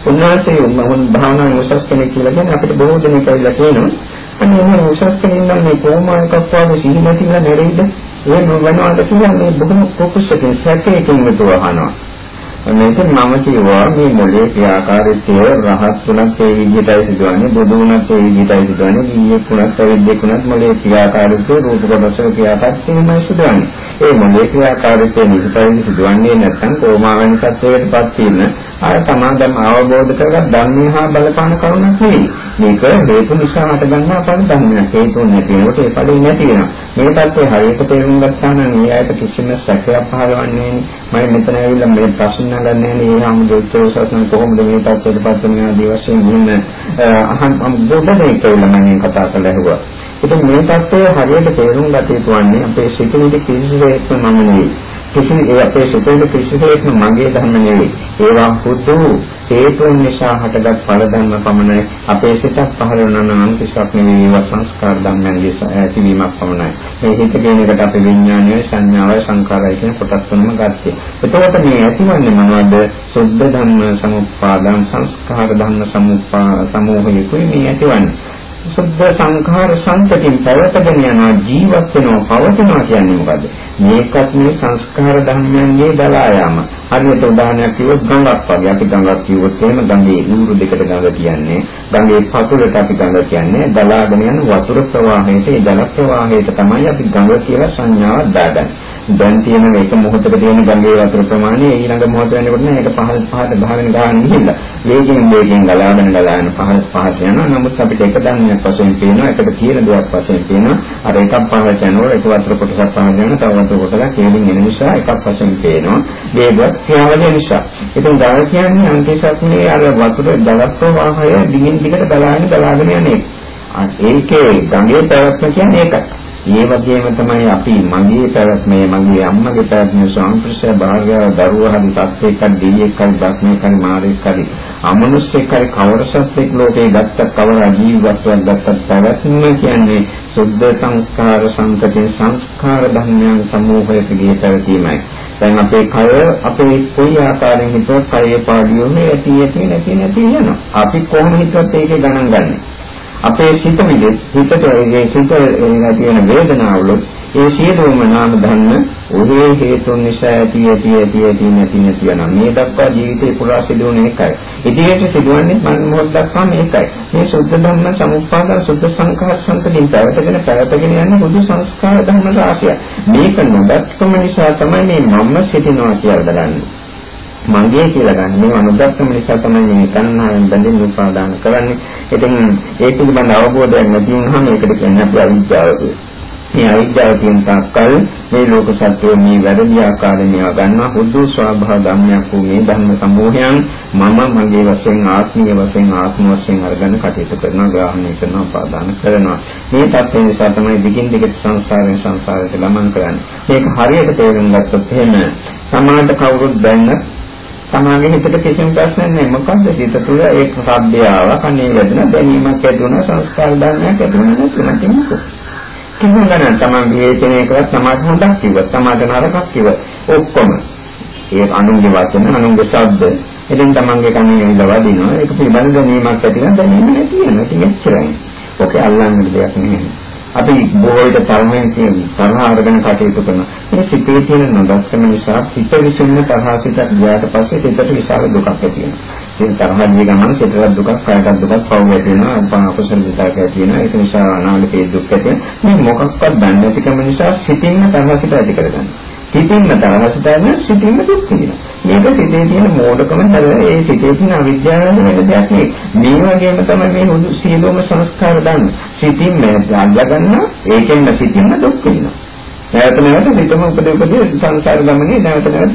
උන්වහන්සේ මොහොන් භාවනා උසස් කෙනෙක් කියලා කියන්නේ අපිට බොහෝ දෙනෙක් ඇවිල්ලා කියනවා. අනේ මොන උසස් කෙනෙක් නම් මේ කොහොම එකක් වගේ සිහි නැතිලා නෙරෙයිද? ඒ නොවනවාට කියන්නේ බොහොම කුකුසකින් සැකයකින් මෙතව අහනවා. මේක මම කියවා මේ මොලේ ක්‍රියාකාරීත්වය රහත් තුනක් ඒ විදිහටයි සිදුවන්නේ. බුදු වුණත් ඒ විදිහටයි සිදුවන්නේ. දීයේ කුණත් අවිද්‍යාව කුණත් මොලේ ක්‍රියාකාරීත්වය රූප කොටසක ක්‍රියාකාරීත්වයමයි සිදුවන්නේ. ඒ මොලේ ක්‍රියාකාරීත්වය නිතරම සිදුවන්නේ නැත්නම් කොමාවෙන් සත්‍යයටපත් වීම අර සමාදම් අවබෝධ කරගත් ධර්මයේ හා බලපාන කරුණක් නෙවෙයි. මේක හේතු නිසා හටගන්නා පරිදි ධර්මයක්. හේතු නැතිවට ඒ ඵලෙ නැති වෙනවා. මේ පැත්තේ හරියට තේරුම් ගත්තා නම් මේ ආයත කිසිම සැකයක් පහළවන්නේ නැහැ. මම මෙතන ඇවිල්ලා මේ ප්‍රශ්න නගන්නේ මේ ආමුදෝත්සවසන් කොහොමද මේ තත්ත්වයට පත් වෙන ආදී වශයෙන් මෙන්න අහන් අමුදෝදේ කියලා මම කතා කළා හුවා. ඉතින් මේ தත්ත්වය හරියට තේරුම් ගත යුතු වන්නේ අපේ සිතුවිලි කිසිසේත්ම මම නෙවෙයි. කිසිම ඒ අපේ සිතුවිලි කිසිසේත්ම මගේ ධර්ම නෙවෙයි. ඒවා හුදු හේතුන් නිසා හටගත් ඵල ධර්ම පමණයි. අපේ සිතක් පහළ වන නම් කිසිවක් නෙවෙයි ඒවා සංස්කාර ධර්මයන්ගේ ඇතිවීමක් පමණයි. මේ හිත කියන එකට අපි විඥානය, සංඥාව, සංකාරය කියන කොටස් තුනම ගත්තේ. එතකොට මේ ඇතිවන්නේ මොනවද? සුද්ධ ධම්ම සමුප්පාදං සංස්කාර ධම්ම සමුප්පා සමෝහයකුයි මේ ඇතිවන්නේ. සුද්ධ සංඛාර සංතතින් පැවතගෙන යනවා ජීවත් වෙනවා පවතිනවා කියන්නේ මොකද්ද? මේකත් මේ සංස්කාර ධර්මයන්ගේ දලා යාම හරියට උදාහරණයක් කිව්වොත් ගඟක් වගේ. අපි ගඟක් කිව්වොත් එහෙම ගඟේ ඌරු දෙකට ගඟ කියන්නේ ගඟේ පතුලට අපි ගඟ කියන්නේ දලාගෙන යන වතුර ප්‍රවාහයට ඒ ජල ප්‍රවාහයට තමයි අපි ගඟ කියලා සංඥාවක් දාගන්නේ. දැන් තියෙන එක මොහොතක තියෙන ගංගේ වතුර ප්‍රමාණය ඊළඟ මොහොත වෙනකොට නේද ඒක පහළ පහට ගහගෙන ගහන ගිහිල්ලා. වේගයෙන් වේගයෙන් ගලාගෙන ගලාගෙන පහළ පහට යනවා. නමුත් අපිට එක ධර්මයක් වශයෙන් පේනවා එකට කියන දෙයක් වශයෙන් පේනවා. අර එකක් පහළට යනකොට එක වතුර කොටසක් පහළ යනවා තව වතුර කොටසක් හේලින් එන නිසා එකක් වශයෙන් පේනවා. වේගවත් ක්‍රියාවලිය නිසා. ඉතින් ගාන කියන්නේ අන්තිසත්මේ අර වතුර ජල ප්‍රවාහය දිගින් දිගට ගලාගෙන ගලාගෙන යන්නේ. ඒකේ ගඟේ පැවැත්ම කියන්නේ ඒකයි. ඒ වගේම තමයි අපි මගේ පැවැත්මේ මගේ අම්මගේ පැවැත්මේ ස්වාමීන් භාර්යාව දරුවා හරි සත්‍යයක් හරි දෙවියෙක් හරි බ්‍රහ්මයෙක් හරි මාරයෙක් හරි අමනුෂ්‍යෙක් හරි කවර සත්‍යෙක් ලෝකේ ගත්ත කවර ජීවත්වයක් ගත්ත පැවැත්ම කියන්නේ සුද්ධ සංස්කාර සංකතේ සංස්කාර ධර්මයන් සමූහයකගේ පැවතීමයි. දැන් අපේ කය අපේ කොයි ආකාරයෙන් හිතුවත් කයේ පාඩියෝනේ ඇති ඇති නැති නැති යනවා. අපි කොහොම හිතුවත් ඒකේ ගණන් ගන්නේ? අපේ සිත විදෙත් හිතට ඒ සිත එන තියෙන වේදනාවල ඒ සියලුම නාම ධර්ම ඔහේ හේතුන් නිසා ඇති ඇති ඇති ඇති නැති නැති යන මේ දක්වා ජීවිතේ පුරා සිදුවන එකයි. ඉදිරියට සිදුවන්නේ මන මොහොත දක්වා මේකයි. මේ සුද්ධ ධම්ම සමුප්පාද සුද්ධ සංඛාර සම්පදින් පැවතගෙන පැවතගෙන යන්නේ බුදු සංස්කාර ධර්ම රාශිය. මේක නොදක්කම නිසා තමයි මේ මම සිටිනවා කියලා දන්නේ. මගේ කියලා ගන්න. මේ අනුගතම නිසා තමයි මේ තණ්හාවෙන් බැඳෙන්න උපාදාන කරන්නේ. ඉතින් ඒක පිළිබඳ අවබෝධයක් නැති වුනහම ඒකට කියන්නේ අපි අවිද්‍යාව කියලා. මේ අවිද්‍යාව කියන තාක්කල් මේ ලෝක සත්‍යය මේ වැරදි ආකාරයෙන් මේවා ගන්නවා හුදු ස්වභාව ධර්මයක් වූ මේ ධර්ම සමූහයන් මම මගේ වශයෙන් ආත්මීය වශයෙන් ආත්ම වශයෙන් අරගෙන කටයුතු කරනවා ග්‍රහණය කරනවා උපාදාන කරනවා මේ තත්ත්වය නිසා තමයි දිගින් දිගට සංසාරයෙන් සංසාරයට ගමන් කරන්නේ මේක හරියට තේරුම් ගත්තොත් එහෙම සමාජ කවුරුත් දැන්න තමාගේ හිතට කිසිම ප්‍රශ්නයක් නැහැ. මොකද හිත තුළ ඒක සබ්දය ආවා, කන්නේ වැදුණා, දැනීමක් ඇති වුණා, සංස්කාර ධර්මයක් ඇති වුණා නැතුණා කිමුකෝ. කිව්වම ගන්න තමන් විවේචනය කරලා සමාජ හොඳක් කිව්වා, සමාජ නරකක් කිව්වා. ඔක්කොම ඒ අනුන්ගේ වචන, අනුන්ගේ ශබ්ද එදින් තමන්ගේ කන්නේ ඇවිල්ලා වදිනවා. ඒක පිළිබඳ දැනීමක් ඇති වෙන දැනීම නැති වෙනවා. ඉතින් එච්චරයි. ඔක අල්ලන්න දෙයක් නෙමෙයි. අපි බොහෝ විට තරමෙන් කියන තරහ අරගෙන කටයුතු කරනවා. මේ සිතේ තියෙන නොදක්කම නිසා සිත විසින්න තරහ සිතක් ගියාට පස්සේ සිතට විශාල දුකක් ඇති වෙනවා. ඉතින් තරහ ගිය ගමන් සිතට දුකක්, කායකට දුකක්, පව් ඇති වෙනවා, අපා අකුසල විතක් ඇති වෙනවා. ඒක නිසා අනාගතයේ දුක් ඇති වෙනවා. මේ මොකක්වත් දන්නේ නැතිකම නිසා සිතින්ම තරහ සිත ඇති කරගන්නවා. සිතින්ම තරහසටම සිතින්ම දුක් විඳිනවා. මේක සිතේ තියෙන මෝඩකම හැර ඒ සිතේ තියෙන අවිද්‍යාව වෙන දෙයක් නෙවෙයි. මේ වගේම තමයි මේ හුදු සියලුම සංස්කාර දන්න. සිතින්ම අල්ලගන්න ඒකෙන්ම සිතින්ම දුක් විඳිනවා. නැවත නැවත සිතම උපද උපද සංසාර ගමනේ නැවත නැවත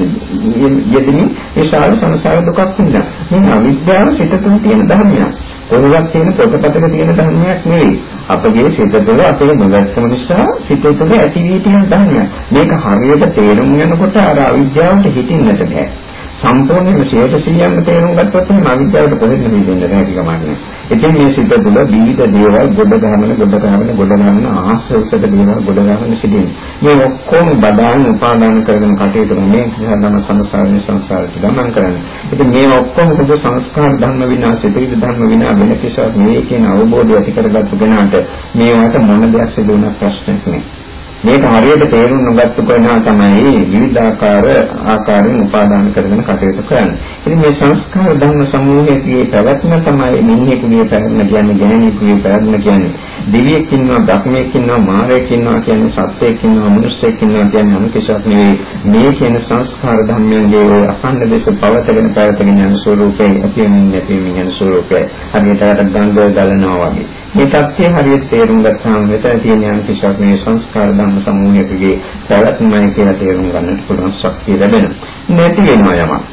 යෙදෙමින් විශාල සංසාර දුකක් විඳිනවා. මේ අවිද්‍යාව සිත තුළ තියෙන ධර්මයක්. කොහොමද තියෙන පොතපතක තියෙන ධර්මයක් නෙවෙයි. අපගේ සිත තුළ අපේ නොදැක්කම නිසා සිත තුළ ඇති වී තියෙන ධර්මයක්. මේක හරියට තේරුම් ගන්නකොට අර අවිද්‍යාවට හිතින්නට බෑ. සම්පූර්ණයෙන්ම 100%ක්ම තේරුම් ගත්තොත් එහෙනම් අවිද්‍යාවට කොහෙද නිදෙන්නේ නැහැ කමන්නේ. ඉතින් මේ සිත තුළ විවිධ දේවල් ගොඩ ගහන ගොඩ ගහන ගොඩ ගහන ආශ්‍රයසක දේවල් ගොඩ ගහන සිටින්නේ. මේ ඔක්කොම බදාන උපාදාන කරගෙන කටයුතු කරන මේ ධර්ම සංසාරේ සංසාරයට ගමන් කරන්නේ. ඉතින් මේ ඔක්කොම පොදු සංස්කාර ධර්ම විනාශ, විවිධ ධර්ම විනා වෙන කිසිවක් නෙවෙයි කියන අවබෝධය ඇති කරගත්තු කෙනාට මේවට මොන දෙයක් සිදු වෙන ප්‍රශ්නයක් නෑ. මේක හරියට තේරුම් නොගත්තු කෙනා තමයි විවිධාකාර ආකාරයෙන් උපාදාන කරගෙන කටයුතු කරන්නේ. ඉතින් මේ සංස්කාර ධර්ම සමූහයේ පැවැත්ම තමයි මිනිහෙකුගේ පැවැත්ම කියන්නේ ගැණියෙකුගේ පැවැත්ම කියන්නේ. දෙවියෙක් ඉන්නවා, ධර්මයක් ඉන්නවා, මායෙක් ඉන්නවා කියන්නේ සත්‍යයක් ඉන්නවා, මිනිස්සෙක් ඉන්නවා කියන්නේ මොන කිසාවක් නෙවෙයි. මේ කියන සංස්කාර ධර්මයන්ගේ අසන්න දේශ පවතගෙන පැවතගෙන යන ස්වરૂපේ ඇතිවෙමින් නැතිවෙමින් යන ස්වરૂපේ හරියටකට ගංගා ගලනවා වගේ. මේ தත්ත්වය හරියට තේරුම් ගත්තාම මෙතන තියෙන යම් කිසාවක් මේ සංස්කාර ධර්ම සමූහයකගේ පැවැත්මයි කියලා තේරුම් ගන්නට පුළුවන් ශක්තිය ලැබෙනවා. නැති වෙනවා යමක්.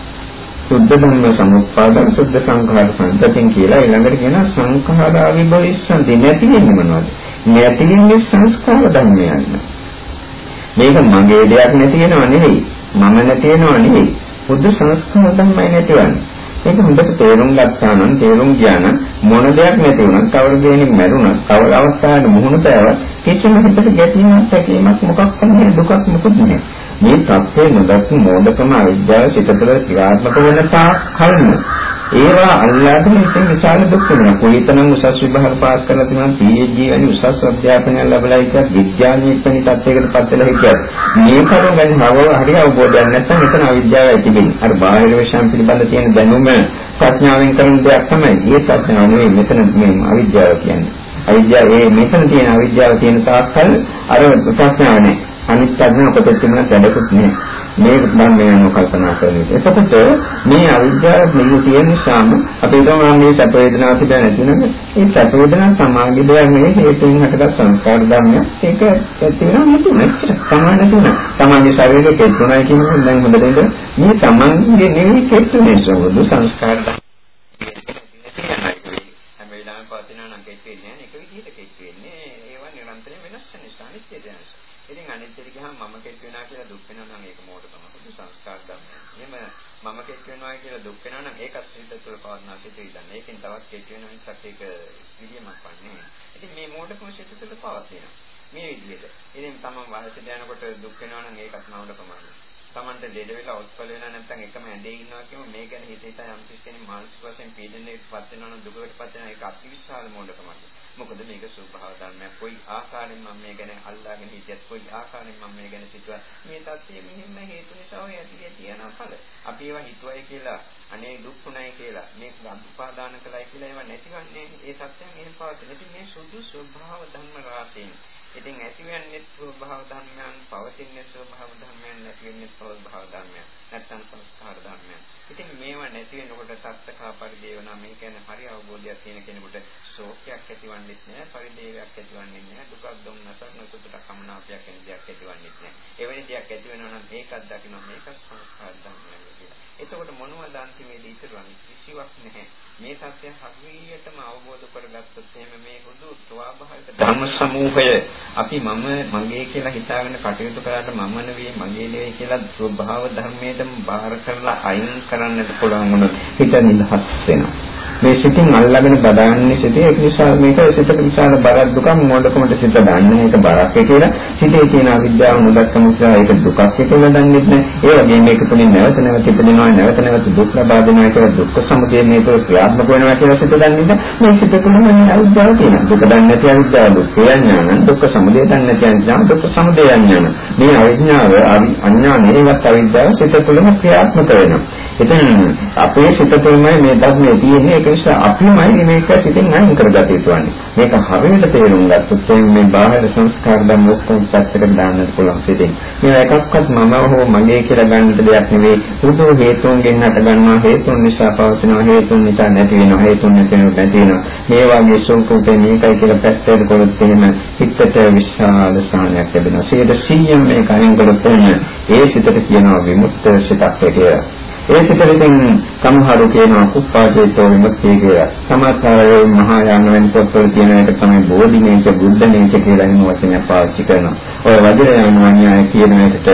සුද්ධ ධර්ම සමුප්පාදං සුද්ධ සංඛාර සංතතින් කියලා ඊළඟට කියන සංඛාරාවිභවිස්සන්ති නැති වෙන්නේ මොනවද? නැති වෙන්නේ සංස්කාර ධර්මයන්. මේක මගේ දෙයක් නැති වෙනව නෙවෙයි. මම නැති වෙනව නෙවෙයි. බුද්ධ සංස්කාර ධර්මයි නැතිවන්නේ. ඒක හොඳට තේරුම් ගත්තා නම් තේරුම් ගියා නම් මොන දෙයක් නැති වුණත් කවර දෙයක් මැරුණත් කවර අවස්ථාවක මුහුණ පෑවත් කිසිම හිතට ගැටීමක් පැකීමක් මොකක්ද දුකක් මොකද නැහැ මේ තත්ත්වයේ නොදත් මෝඩකම අවිද්‍යාව සිතතල ක්‍රියාත්මක වෙන තාක් කල්ම ඒවා අල්ලාගෙන ඉතින් විශාල දුක් වෙනවා. කොයිතරම් උසස් විභාග පාස් කරලා තියෙනවා PhD වැනි උසස් අධ්‍යාපනයක් ලැබලා ඉතින් විද්‍යාඥයෙක් වෙන තත්යකට පත් වෙලා හිටියත් මේ කරුණ ගැන හවව හරි අවබෝධයක් නැත්නම් එතන අවිද්‍යාවයි තිබෙන්නේ. අර බාහිර විශ්යන් පිළිබඳ තියෙන දැනුම ප්‍රඥාවෙන් කරන දෙයක් තමයි. ඒ ප්‍රඥාව නෙවෙයි මෙතන මේ අවිද්‍යාව කියන්නේ. අවිද්‍යාව මේ මෙතන තියෙන අවිද්‍යාව තියෙන තාක්කල් අර ප්‍රඥාව නැහැ. අනිත් පැත්තෙන් අපිට තිබුණ වැඩකුත් නෑ. මේක මම මේ කල්පනා කරන්නේ. එතකොට මේ අවිද්‍යාව මෙන්න තියෙන නිසාම අපි හිතමු මේ සැප වේදනාව තිබෙන නැති නේද? ඒ සැප වේදනා සමාගය දෙයක් නෙවෙයි හේතුන් හටගත් සංස්කාර ධර්මයක්. ඒක ඇති වෙනව නැති නැච්චර සමාන තුන. තමන්ගේ ශරීරයේ කෙටුණයි කියනකොට දැන් හොඳට මේ තමන්ගේ නෙවෙයි කෙටුනේ සෝදු සංස්කාර ධර්ම. හැම වෙලාවෙම පවතිනවා නම් කෙට් වෙන්නේ නැහැ. එක විදිහට කෙට් වෙන්නේ. ඒවා නිරන්තරයෙන් වෙනස් වෙන නිසා නිත්‍ය දැනස. ඉතින් අනිත්‍යද ගියාම මම කෙට් වෙනවා කියලා දුක් වෙනවා නම් ඒක මෝඩකම. ඒක සංස්කාර ධර්මයක්. එහෙම මම කෙට් වෙනවා කියලා දුක් වෙනවා නම් ඒක අසිත තුළ පවර්ණා සිට ඉඳන්. ඒකෙන් තවත් කෙට් වෙන මිසක් ඒක විදියමක් වන්නේ. ඉතින් මේ මෝඩකම සිත තුළ පවතිනවා. මේ විදිහට. ඉතින් තමන් වයසට යනකොට දුක් වෙනවා නම් ඒකත් මෝඩකමයි. තමන්ට ලෙඩ වෙලා ඔත්පල වෙලා නැත්නම් එකම ඇඳේ ඉන්නවා කියමු මේ ගැන හිත හිතා යම් කෙනෙක් මානසික වශයෙන් පීඩනයකට පත් වෙනවා නම් දුකකට පත් වෙනවා ඒක අතිවිශාල මොඩකමක්. මොකද මේක ස්වභාව ධර්මයක්. කොයි ආකාරයෙන් මම මේ ගැන අල්ලාගෙන හිටියත් කොයි ආකාරයෙන් මම මේ ගැන සිතුවා මේ தත්ත්වය මෙහෙම හේතු නිසා ඔය ඇති තියෙන ඵල. අපි ඒවා හිතුවයි කියලා අනේ දුක්ුණයි කියලා මේ උපාදාන කළයි කියලා ඒවා නැතිවන්නේ ඒ සත්‍යයෙන් එහෙම පවතින. ඉතින් මේ සුදු ස්වභාව ධර්ම රාශියෙන් ඉතින් ඇතිවෙන්නේ ස්වභාව ධර්මයන්, පවතින්නේ ස්වභාව ධර්මයන්, නැතිවෙන්නේ ස්වභාව ධර්මයන්. නැත්නම් සංස්කාර ධර්මයන්. ඉතින් මේවා නැති වෙනකොට සත්‍යකා පරිදේවන මේ කියන්නේ හරි අවබෝධයක් තියෙන කෙනෙකුට ශෝකයක් ඇතිවන්නේ නැහැ, පරිදේවයක් ඇතිවන්නේ නැහැ, දුකක් දුන්නසක් නොසුතට කමනාපයක් වෙන දෙයක් ඇතිවන්නේ නැහැ. එවැනි දෙයක් ඇති වෙනවා නම් ඒකත් දකින්න මේක සංස්කාර ධර්මයන් කියලා. එතකොට මොනවද අන්තිමේදී ඉතුරුවන්නේ? කිසිවක් නැහැ. මේ සත්‍ය හරියටම අවබෝධ කරගත්තොත් එහෙම මේ හුදු ස්වභාවික ධර්ම සමූහය අපි මම මගේ කියලා හිතාගෙන කටයුතු කරාට මම නෙවෙයි මගේ නෙවෙයි කියලා ස්වභාව ධර්මයටම බාර කරලා අයින් කරන්නට පුළුවන් වුණොත් හිත නිදහස් වෙනවා. මේ සිතින් අල්ලගෙන බදාන්නේ සිතේ ඒක නිසා මේක සිතට විශාල බරක් දුකක් මොඩකමට සිත දන්නේ ඒක බරක් කියලා සිතේ තියෙන අවිද්‍යාව නොදක්කම නිසා ඒක දුකක් කියලා දන්නේ නැහැ. ඒ වගේම මේක තුලින් නැවත නැවත ඉපදිනවා නැවත නැවත දුක් ලබා දෙනවා කියලා දුක්ඛ සමුදය මේක ක්‍රියාත්මක වෙනවා කියලා සිත දන්නේ නැහැ. මේ සිත තුළම අවිද්‍යාව තියෙනවා. දුක දන්නේ නැති අවිද්‍යාව දුක්ඛ ඥාන දුක්ඛ සමුදය දන්නේ නැති අඥාන දුක්ඛ සමුදය ඥාන. මේ අවිඥාව අඥාන හේවත් අවිද්‍යාව සිත තුළම ක්‍රියාත්මක වෙනවා. ඉතින් අපේ සිත තුළමයි මේ ධර්මයේ තියෙන්නේ ඒක නිසා අපිමයි මේක සිතෙන් අයින් කරගත යුතුන්නේ. මේක හරියට තේරුම් ගත්තොත් මේ බාහිර සංස්කාර ධර්ම ඔක්කොම පැත්තකට දාන්නත් පුළුවන් සිතෙන්. මේ එකක්වත් මම හෝ මගේ කියලා ගන්නට දෙයක් නෙවෙයි. සුදු හේතුන්ගෙන් හට ගන්නවා හේතුන් නිසා පවතිනවා හේතුන් නිසා නැති වෙනවා හේතුන් නැති වෙනවා නැති වෙනවා. මේ වගේ සූපුතේ මේකයි කියලා පැත්තට කරොත් එහෙම හිතට විශාල සාහනයක් ලැබෙනවා. 100% මේක අයින් කරොත් එහෙම ඒ සිතට කියනවා විමුක්ත සිතක් කියලා. ඒ පිටරකින් සමහරු කියනවා කුප්පාදේතෝ විමුක්තිය කියලා. සමහරවල් මහායාන වෙන පොත්වල කියන එක තමයි බෝධිනේච බුද්ධනේච කියලා එහෙම වචනයක් පාවිච්චි කරනවා. ඔය වජිරයන් වන්‍යය කියන එකට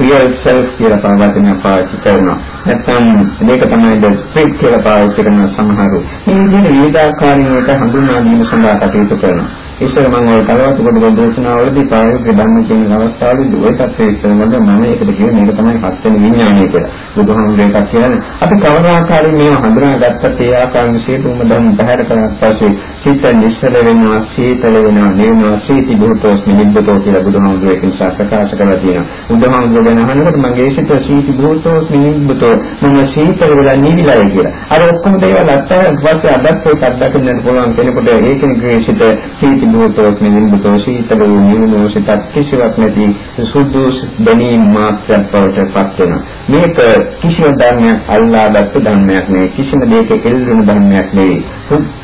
real self කියලා වචනයක් පාවිච්චි කරනවා. නැත්නම් මේක තමයි the spirit කියලා පාවිච්චි කරන සමහරු. මේ විදිහට විවිධාකාරයෙන් එක හඳුන්වා දීම සඳහා කටයුතු කරනවා. ඉස්සර මම ඔය කලවත් කොට දේශනාවලදී ප්‍රායෝගික ධර්ම කියන අවස්ථාවේදී ওই තත්ත්වයේ ඉස්සරහට මම ඒකට කියන මේක තමයි හත් වෙනි විඥානය කියලා. බුදුහාමුදුරේ එකක් කියන්නේ. අපි කවදාකාරී මේව හඳුනාගත්තත් ඒ ආකාරයෙන් සියලුම ධර්ම බහැර කරාට පස්සේ සිත නිස්සල වෙනවා සීතල වෙනවා නිවනවා සීති භූතෝස් නිබ්බතෝ කියලා බුදුහාමුදුරේ ඒක නිසා ප්‍රකාශ කරලා තියෙනවා. බුදුහාමුදුරේ ගැන අහනකොට මගේ සිත සීති භූතෝස් නිබ්බතෝ මම සීතල වෙලා නිවිලායි කියලා. අර ඔක්කොම දේවල් අත්හැරලා පස්සේ අදත් ඒක අත්දකින්නට පුළුවන් කෙනෙකුට ඒකෙනේ සිත සීති භූතෝස් නිබ්බතෝ සීතල වූ නිවනෝ සිතත් කිසිවක් නැති සුද්ධ දැනීම මාත්‍රයක් බවට පත් වෙනවා. මේක කිසිම ධර්මයක් අල්ලාගත්තු ධර්මයක් නෙවෙයි. කිසිම දෙයක එල්ලුණු ධර්මයක් නෙවෙයි.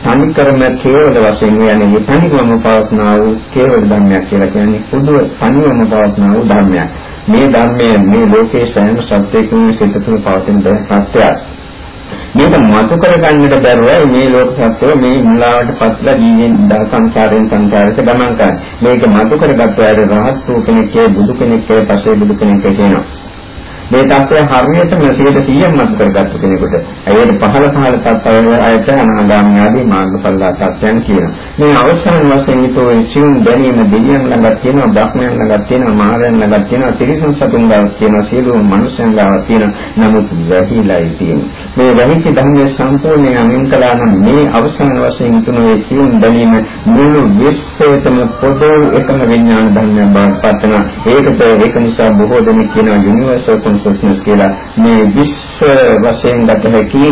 තනිකරම කේවල වශයෙන් යන්නේ තනිකරම පවත්නා වූ කේවල ධර්මයක් කියලා කියන්නේ පොදු තනියම පවත්නා වූ ධර්මයක්. මේ ධර්මය මේ ලෝකේ සෑම සත්‍යයකම සිත තුළ පවතින සත්‍යයක්. මේක මතු කරගන්නට බැරුව මේ ලෝක සත්‍යය මේ මුලාවට පත්ලා ජීවෙන් සංසාරයෙන් සංසාරයට ගමන් කරනවා. මේක මතු කරගත්ත අය රහත් වූ කෙනෙක්ගේ බුදු කෙනෙක්ගේ පසේ බුදු කෙනෙක් කියනවා. මේ தත්ත්වය හරියටම 100%ක් මත කරගත්ත කෙනෙකුට ඇයට පහළ පහළ තත්ත්වවල අයට අනාගාමී ආදී මාර්ගඵල තත්ත්වයන් කියනවා. මේ අවසාන වශයෙන් ඊතෝ සිවුම් දැනීම දෙවියන් ළඟ තියෙනවා, බ්‍රහ්මයන් ළඟ තියෙනවා, මාරයන් ළඟ තියෙනවා, තිරිසන් සතුන් ළඟ තියෙනවා, සියලුම මනුෂ්‍යයන් ළඟ තියෙනවා. නමුත් වැහිලායි තියෙන්නේ. මේ වැහිච්ච ධර්මයේ සම්පූර්ණයෙන් අමින් කළා නම් මේ අවසාන වශයෙන් තුනේ සිවුම් දැනීම මුළු විශ්වයටම පොදු එකම විඥාන ධර්මයක් බවට පත් වෙනවා. ඒකට ඒක නිසා බොහෝ දෙනෙක් කියනවා යුනිවර්සල් කොන්ෂස්නස් කියලා මේ විශ්ව වශයෙන් ගත හැකි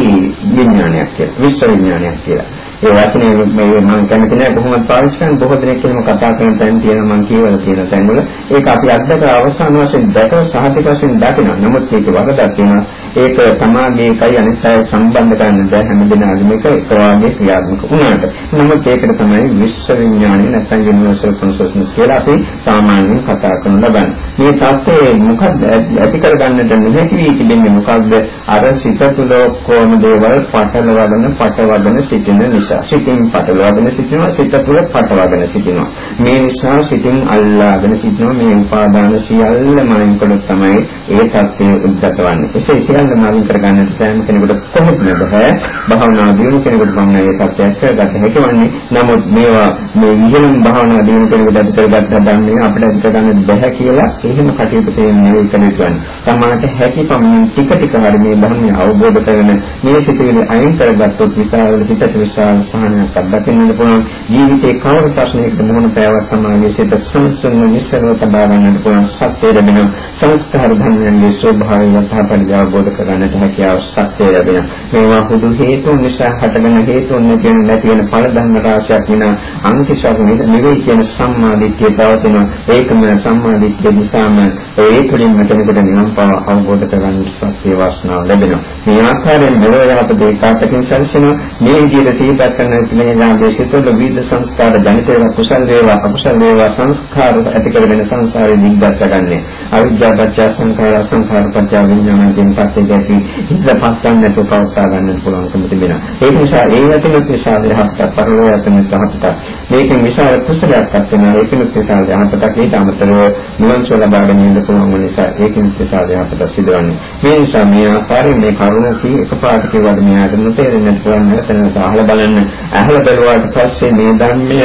විඥානයක් කියලා විශ්ව විඥානයක් කියලා. ඒ වචනේ මේ මම කැමති නැහැ කොහොමද පාවිච්චි කරන්නේ. බොහෝ දෙනෙක් එහෙම කතා කරන තැන් තියෙනවා මම කියවලා තියෙන තැන්වල ඒක අපි අද්දක අවසාන වශයෙන් දැකව සහතික වශයෙන් දකිනවා. නමුත් ඒක වරදක් වෙනවා. ඒක තමාගේ එකයි අනිත් අය සම්බන්ධ කරන්න බෑ හැම දිනකම මේක එක වාගේ ක්‍රියාත්මක වුණාට. නමුත් ඒකට තමයි විශ්ව විඥානය නැත්නම් යුනිවර්සල් කොන්ෂස්නස් කියලා අපි සාමාන්‍යයෙන් කතා කරන ලබන්නේ. මේ தත්ත්වය මොකක්ද? ඇති කරගන්නට නොහැකි වී තිබෙන්නේ මොකක්ද? අර සිත තුළ කොහොම දේවල් පටලවගෙන පටවගෙන සිටින නිසා නිසා සිතින් පටලවාගෙන සිටිනවා සිත තුළ පටවගෙන සිටිනවා. මේ නිසා සිතින් අල්ලාගෙන සිටිනවා. මේ උපාදාන සියල්ලම අයින් කළොත් තමයි ඒ தත්ත්වය උද්ගත වන්නේ. එසේ සියල්ලම අයින් කරගන්නට සෑම කෙනෙකුට කොහොමද බෑ? භාවනා දිනු කෙනෙකුට මම මේ සත්‍යයක් කරගත හැකි වන්නේ. නමුත් මේවා මේ ඉහළින් භාවනා දිනු කෙනෙකුට අද කරගත්ත දන්නේ අපිට අද කරගන්න බෑ කියලා එහෙම කටයුතු දෙන්නේ නෙවෙයි කෙනෙකුට සමාජයට හැකි පමණින් ටික ටික හරි මේ ධර්මය අවබෝධ කරගෙන මේ සිතුවිලි අයින් කරගත්තොත් විශාල හිතට විශාල සහනයක් අත්දකින්න පුළුවන්. ජීවිතේ කවර ප්‍රශ්නයකට මුහුණ පෑවත් තමයි සිත සංසන්න නිසරව තබා ගන්නට පුළුවන් සත්‍ය ලැබෙන සංස්කාර ධර්මයන්ගේ ස්වභාවය යථාපරිදි අවබෝධ කරගන්නට හැකියාව සත්‍ය ලැබෙන මේවා පොදු හේතු නිසා හටගෙන හේතු නැතිවෙන නැති වෙන ඵල ධර්ම රාශියක් වින අන්තිශාක නෙවෙයි කියන සම්මාදිට්ඨිය පවතින ඒකම සම්මාදිට්ඨිය නිසාම ඒ තුළින් මෙතනකට නිවන් පාව අවබෝධ කරගන්න සත්‍ය වාසනාව ලැබෙනවා. මේ ආකාරයෙන් මෙලොව යහපත ඒකාතකින් සැලසෙන මේ විදිහට සීතල කරන පිළිගන්නා සිතුල විවිධ සංස්කාර ජනිත වේවා කුසල වේවා අකුසල වේවා සංස්කාර ඇති කරගෙන සංසාරේ නිග්ගස්ස ගන්න. අවිද්‍යාව පත්‍ය සංඛාර සංඛාර පත්‍ය විඥාන කියන පස්සේ ගැටි ඉඳලා පස්සෙන් නැතුව පවසා ගන්න පුළුවන්කම තිබෙනවා. ඒ නිසා ඒ ඇතුළත විශාල යහපත පරිවර්තන සහපත මේකෙන් විශාල කුසලයක් ඇතිවෙනවා. ඒකෙන් විශාල යහපතක් ඊට අමතරව නිවන් සුව ලබා ගැනීම පුළුවන් නිසා ඒකෙන් විශාල යහපත සිදුවන්නේ. මේ නිසා මේ ආකාරයෙන් මේ කරුණ කී එකපාරට කියවද මෙයාට නොතේරෙන්නේ නැත්නම් නැතනක අහලා බලන්න. අහලා බලුවාට පස්සේ මේ ධර්මය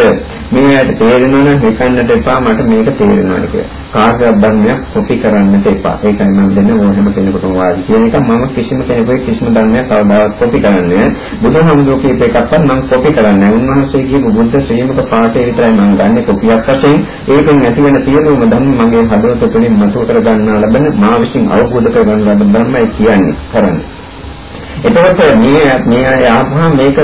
මේකට තේරෙනවා නම් හිතන්නට එපා මට මේක තේරෙනවා කියලා. කාර්යයක් ධර්මයක් කොපි කරන්නට එපා. ඒකයි මම දෙන්නේ ඕනම කෙනෙකුටම වාදි කියන එක මම කිසිම කෙනෙකුගේ කිසිම ධර්මයක් කවදාවත් කොපි කරන්නේ නැහැ. බුදුහාමුදුරුවෝ කියපු එකක්වත් මම කොපි කරන්නේ නැහැ. උන්වහන්සේ කියපු බුද්ධ ශ්‍රීමක පාඨය විතරයි මම ගන්න කොපියක් වශයෙන්. ඒකෙන් ඇති වෙන සියලුම ධර්ම මගේ හදවත තුළින් මතුව කර ගන්නා ලබන මා විසින් අවබෝධ කර ගන්න ලබන ධර්මයි කියන්නේ කරන්නේ. එතකොට මේ මේ අය ආපහා මේක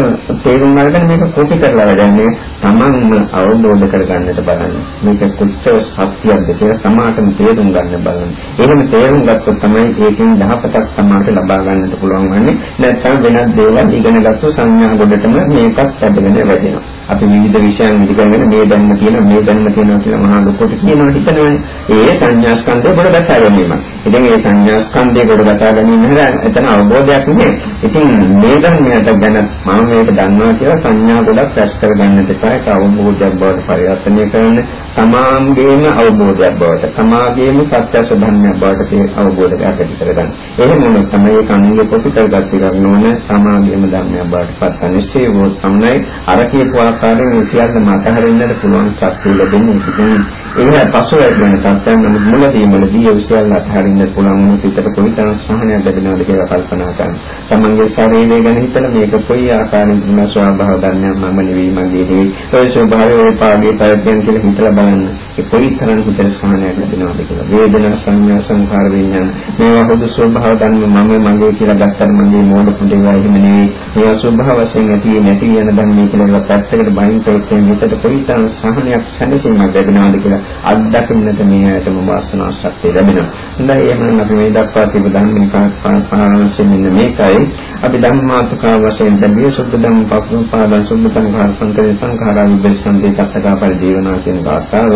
තේරුම් අරගෙන මේක කොපි කරලා වැඩන්නේ තමන්ම අවබෝධ කරගන්නට බලන්න. මේක කොච්චර සත්‍යයක්ද කියලා සමාතම තේරුම් ගන්න බලන්න. එහෙම තේරුම් ගත්තොත් තමයි ඒකෙන් දහපතක් සමාත ලබා ගන්නට පුළුවන් වන්නේ. නැත්නම් වෙනත් දේවල් ඉගෙන ගත්ත සංඥා ගොඩටම මේකත් ඇදගෙන වැඩෙනවා. අපි විවිධ විෂයන් ඉගෙන මේ දැන්න කියන මේ දැන්න කියනවා කියලා මහා ලොකුට කියනවා හිතනවනේ. ඒ සංඥා ස්කන්ධය ගොඩ ගැසා ගැනීම. ඉතින් මේ සංඥා ස්කන්ධය ගොඩ ගැසා ගැනීම නේද? එතන අවබෝධයක් නෙමෙයි. ඉතින් මේ ධර්මයට ගැන මම මේක දන්නවා කියලා සංඥා ගොඩක් රැස් කරගන්නට එපා. ඒක අවබෝධයක් බවට පරිවර්තනය කරන්න තමාගේම අවබෝධයක් බවට තමාගේම සත්‍ය ස්වභාවයක් බවට මේ අවබෝධයක් ඇති කරගන්න. එහෙම වුණොත් තමයි ඒක අනුගේ පොතු කරගත් එකක් නොවන තමාගේම ධර්මයක් බවට පත් වෙන්නේ. වූ තමයි අර කියපු ආකාරයෙන් සියල්ල මතහරින්නට පුළුවන් ශක්තිය ලැබෙන්නේ. ඉතින් ඒක පසුව වෙන සත්‍යයන් මුලදී මුලදී ඒ සියල්ල අතහරින්න පුළුවන් වුණොත් පිටට කොයිතරම් සහනයක් ලැබෙනවද කියලා කල්පනා කරන්න. තමන්ගේ ශරීරය ගැන හිතලා මේක කොයි ආකාරයෙන් තිබුණ ස්වභාව ධර්මයක් මම නෙවෙයි මගේ නෙවෙයි ඔය ස්වභාවය ඔය පාගේ පරිත්‍යාග කියලා හිතලා බලන්න. ඒ කොයි තරම් හිතට සහනයක් ලැබෙනවද කියලා. වේදනා සංඥා සංඛාර විඥාන. මේවා හොදු ස්වභාව ධර්ම මම මගේ කියලා ගත්තම මගේ මෝඩ පුටේ වගේ නෙවෙයි. මේවා ස්වභාව වශයෙන් ඇති නැති යන ධර්ම කියලා පැත්තකට බයින් ප්‍රයත්න හිතට කොයි තරම් සහනයක් සැනසීමක් ලැබෙනවද කියලා අත්දකින්නට මේ ඇතම වාසනාව ශක්තිය ලැබෙනවා. හොඳයි එහෙනම් අපි මේ දක්වා තිබු ධම්මික පාරාංශයෙන් මෙන්න මේකයි. අපි ධම්මාතුකා වශයෙන් දැමිය සුද්ධ ධම්ම පස්සේ සුද්ධ සංඛාර සංකේ සංඛාරා විදර්ශන්තේ තත්තකා පරිදේවනා කියන ගාථාව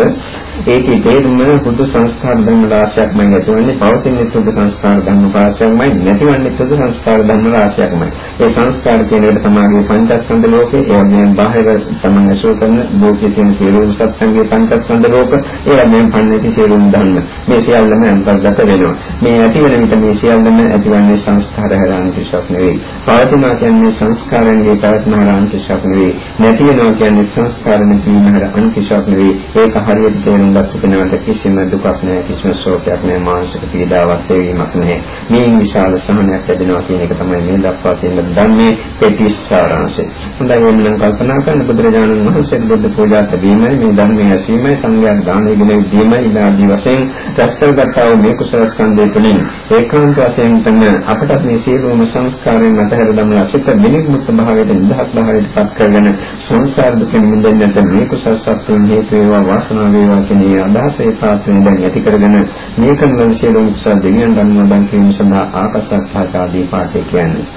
ඒකේ තේරුම බුදු සංස්කාර ධර්ම රාශියක්මයි නැතුවන්නේ පවතින සුද්ධ සංස්කාර ධර්ම රාශියක්මයි නැතිවන්නේ සුද්ධ සංස්කාර ධර්ම රාශියක්මයි. ඒ සංස්කාර කියන එකට තමයි පංචස්කන්ධ ලෝකේ ඒ වගේම බාහිර තමයි අසුර කරන ලෝකයේ තියෙන සියලුම සත්‍යංගේ පංචස්කන්ධ ලෝක ඒ වගේම පන්නේති සියලුම ධර්ම. මේ සියල්ලම අන්තර්ගත වෙනවා. මේ ඇති වෙන විට මේ සියල්ලම ඇතිවන්නේ සංස්කාර හැරාන් කිසිවක් නෙවෙයි. පවතිනවා කියන්නේ සංස්කාරයන්ගේ පැවැත්ම හර අන්තිශක් නෙවෙයි. නැති වෙනවා කියන්නේ සංස්කාර නැතිවීම හර අන්තිශක් නෙවෙයි. ඒක හරියට තේරුම් ගත්ත කෙනාට කිසිම දුකක් නැහැ, කිසිම ශෝකයක් නැහැ, මානසික පීඩාවක් වේවීමක් නැහැ. මේ විශාල සහනයක් ලැබෙනවා කියන එක තමයි මේ දක්වා තියෙන ධර්මයේ කෙටි සාරාංශය. හොඳයි එන්න කල්පනා කරන බුදුරජාණන් වහන්සේ බුද්ධ පූජා ලැබීමයි මේ ධර්මයේ ඇසීමයි සංඝයාට දාන ඉගෙන දීමයි ඉලාදී වශයෙන් රැස්කරගත්තා වූ මේ කුසල ස්කන්ධය තුළින් ඒකාන්ත වශයෙන් තමයි අපට මේ සියලුම සංස්කාරයෙන් අතහැර දමලා සිත විනිමුක්ත භාවයට නිදහස් භාවයට පත් කරගෙන සංසාර දුකෙන් මිදෙන්නට මේ කුසල සත්‍යයෙන් හේතු වේවා වාසනාව වේවා කියන අදහසේ පාත්‍රයෙන් දැන් ඇති කරගෙන මේ කරන සියලුම කුසල දෙවියන් ධර්මයන් කිරීම සඳහා ආකාශත් ආදී පාඨය කියන්නේ.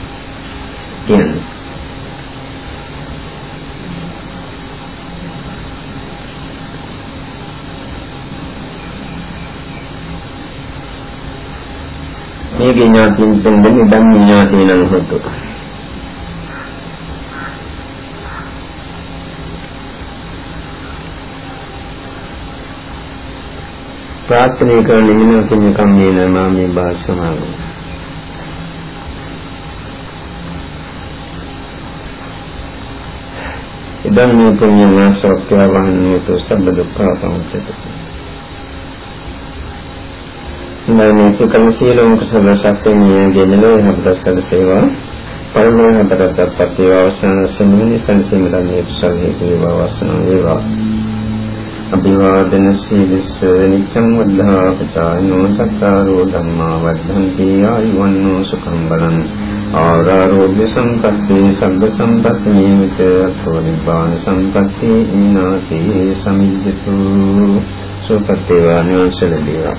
කියන්නේ. මේ ඥාතින් දෙන්නේ ධම්ම ඥාතිනං හොතු ප්‍රාර්ථනා කරන නිමින පුණ්‍ය කම්මේන මාමේ බාසමාව ඉදන් මේ පුණ්‍ය වාසෝක්ඛ්‍ය වහන්නේතු සබ්බ දුක්ඛ සමුච්චති මේ සුකම සීලෝම කුසල ශක්තිය ගෙනලෝ හබ්දස්සල සේවා පරම හතරක් වේවා අවසන් සම්මුනි සංසීමතන්නේ කුසල හේතු වේවා වසන වේවා. අභිවාදන සීලස නිච්ඡං වද්ධා පචායනෝ සත්තාරෝ ධම්මා වද්ධන්ති ආයුවන්නෝ සුඛං බලං. ආරෝග්‍ය සම්පatti සම්බ සම්පatti නිමිත අතෝ නිබ්බාන සම්පatti ඉනාති සමිජ්ජතු. සුපත්තේවා නිවන්සල දේවා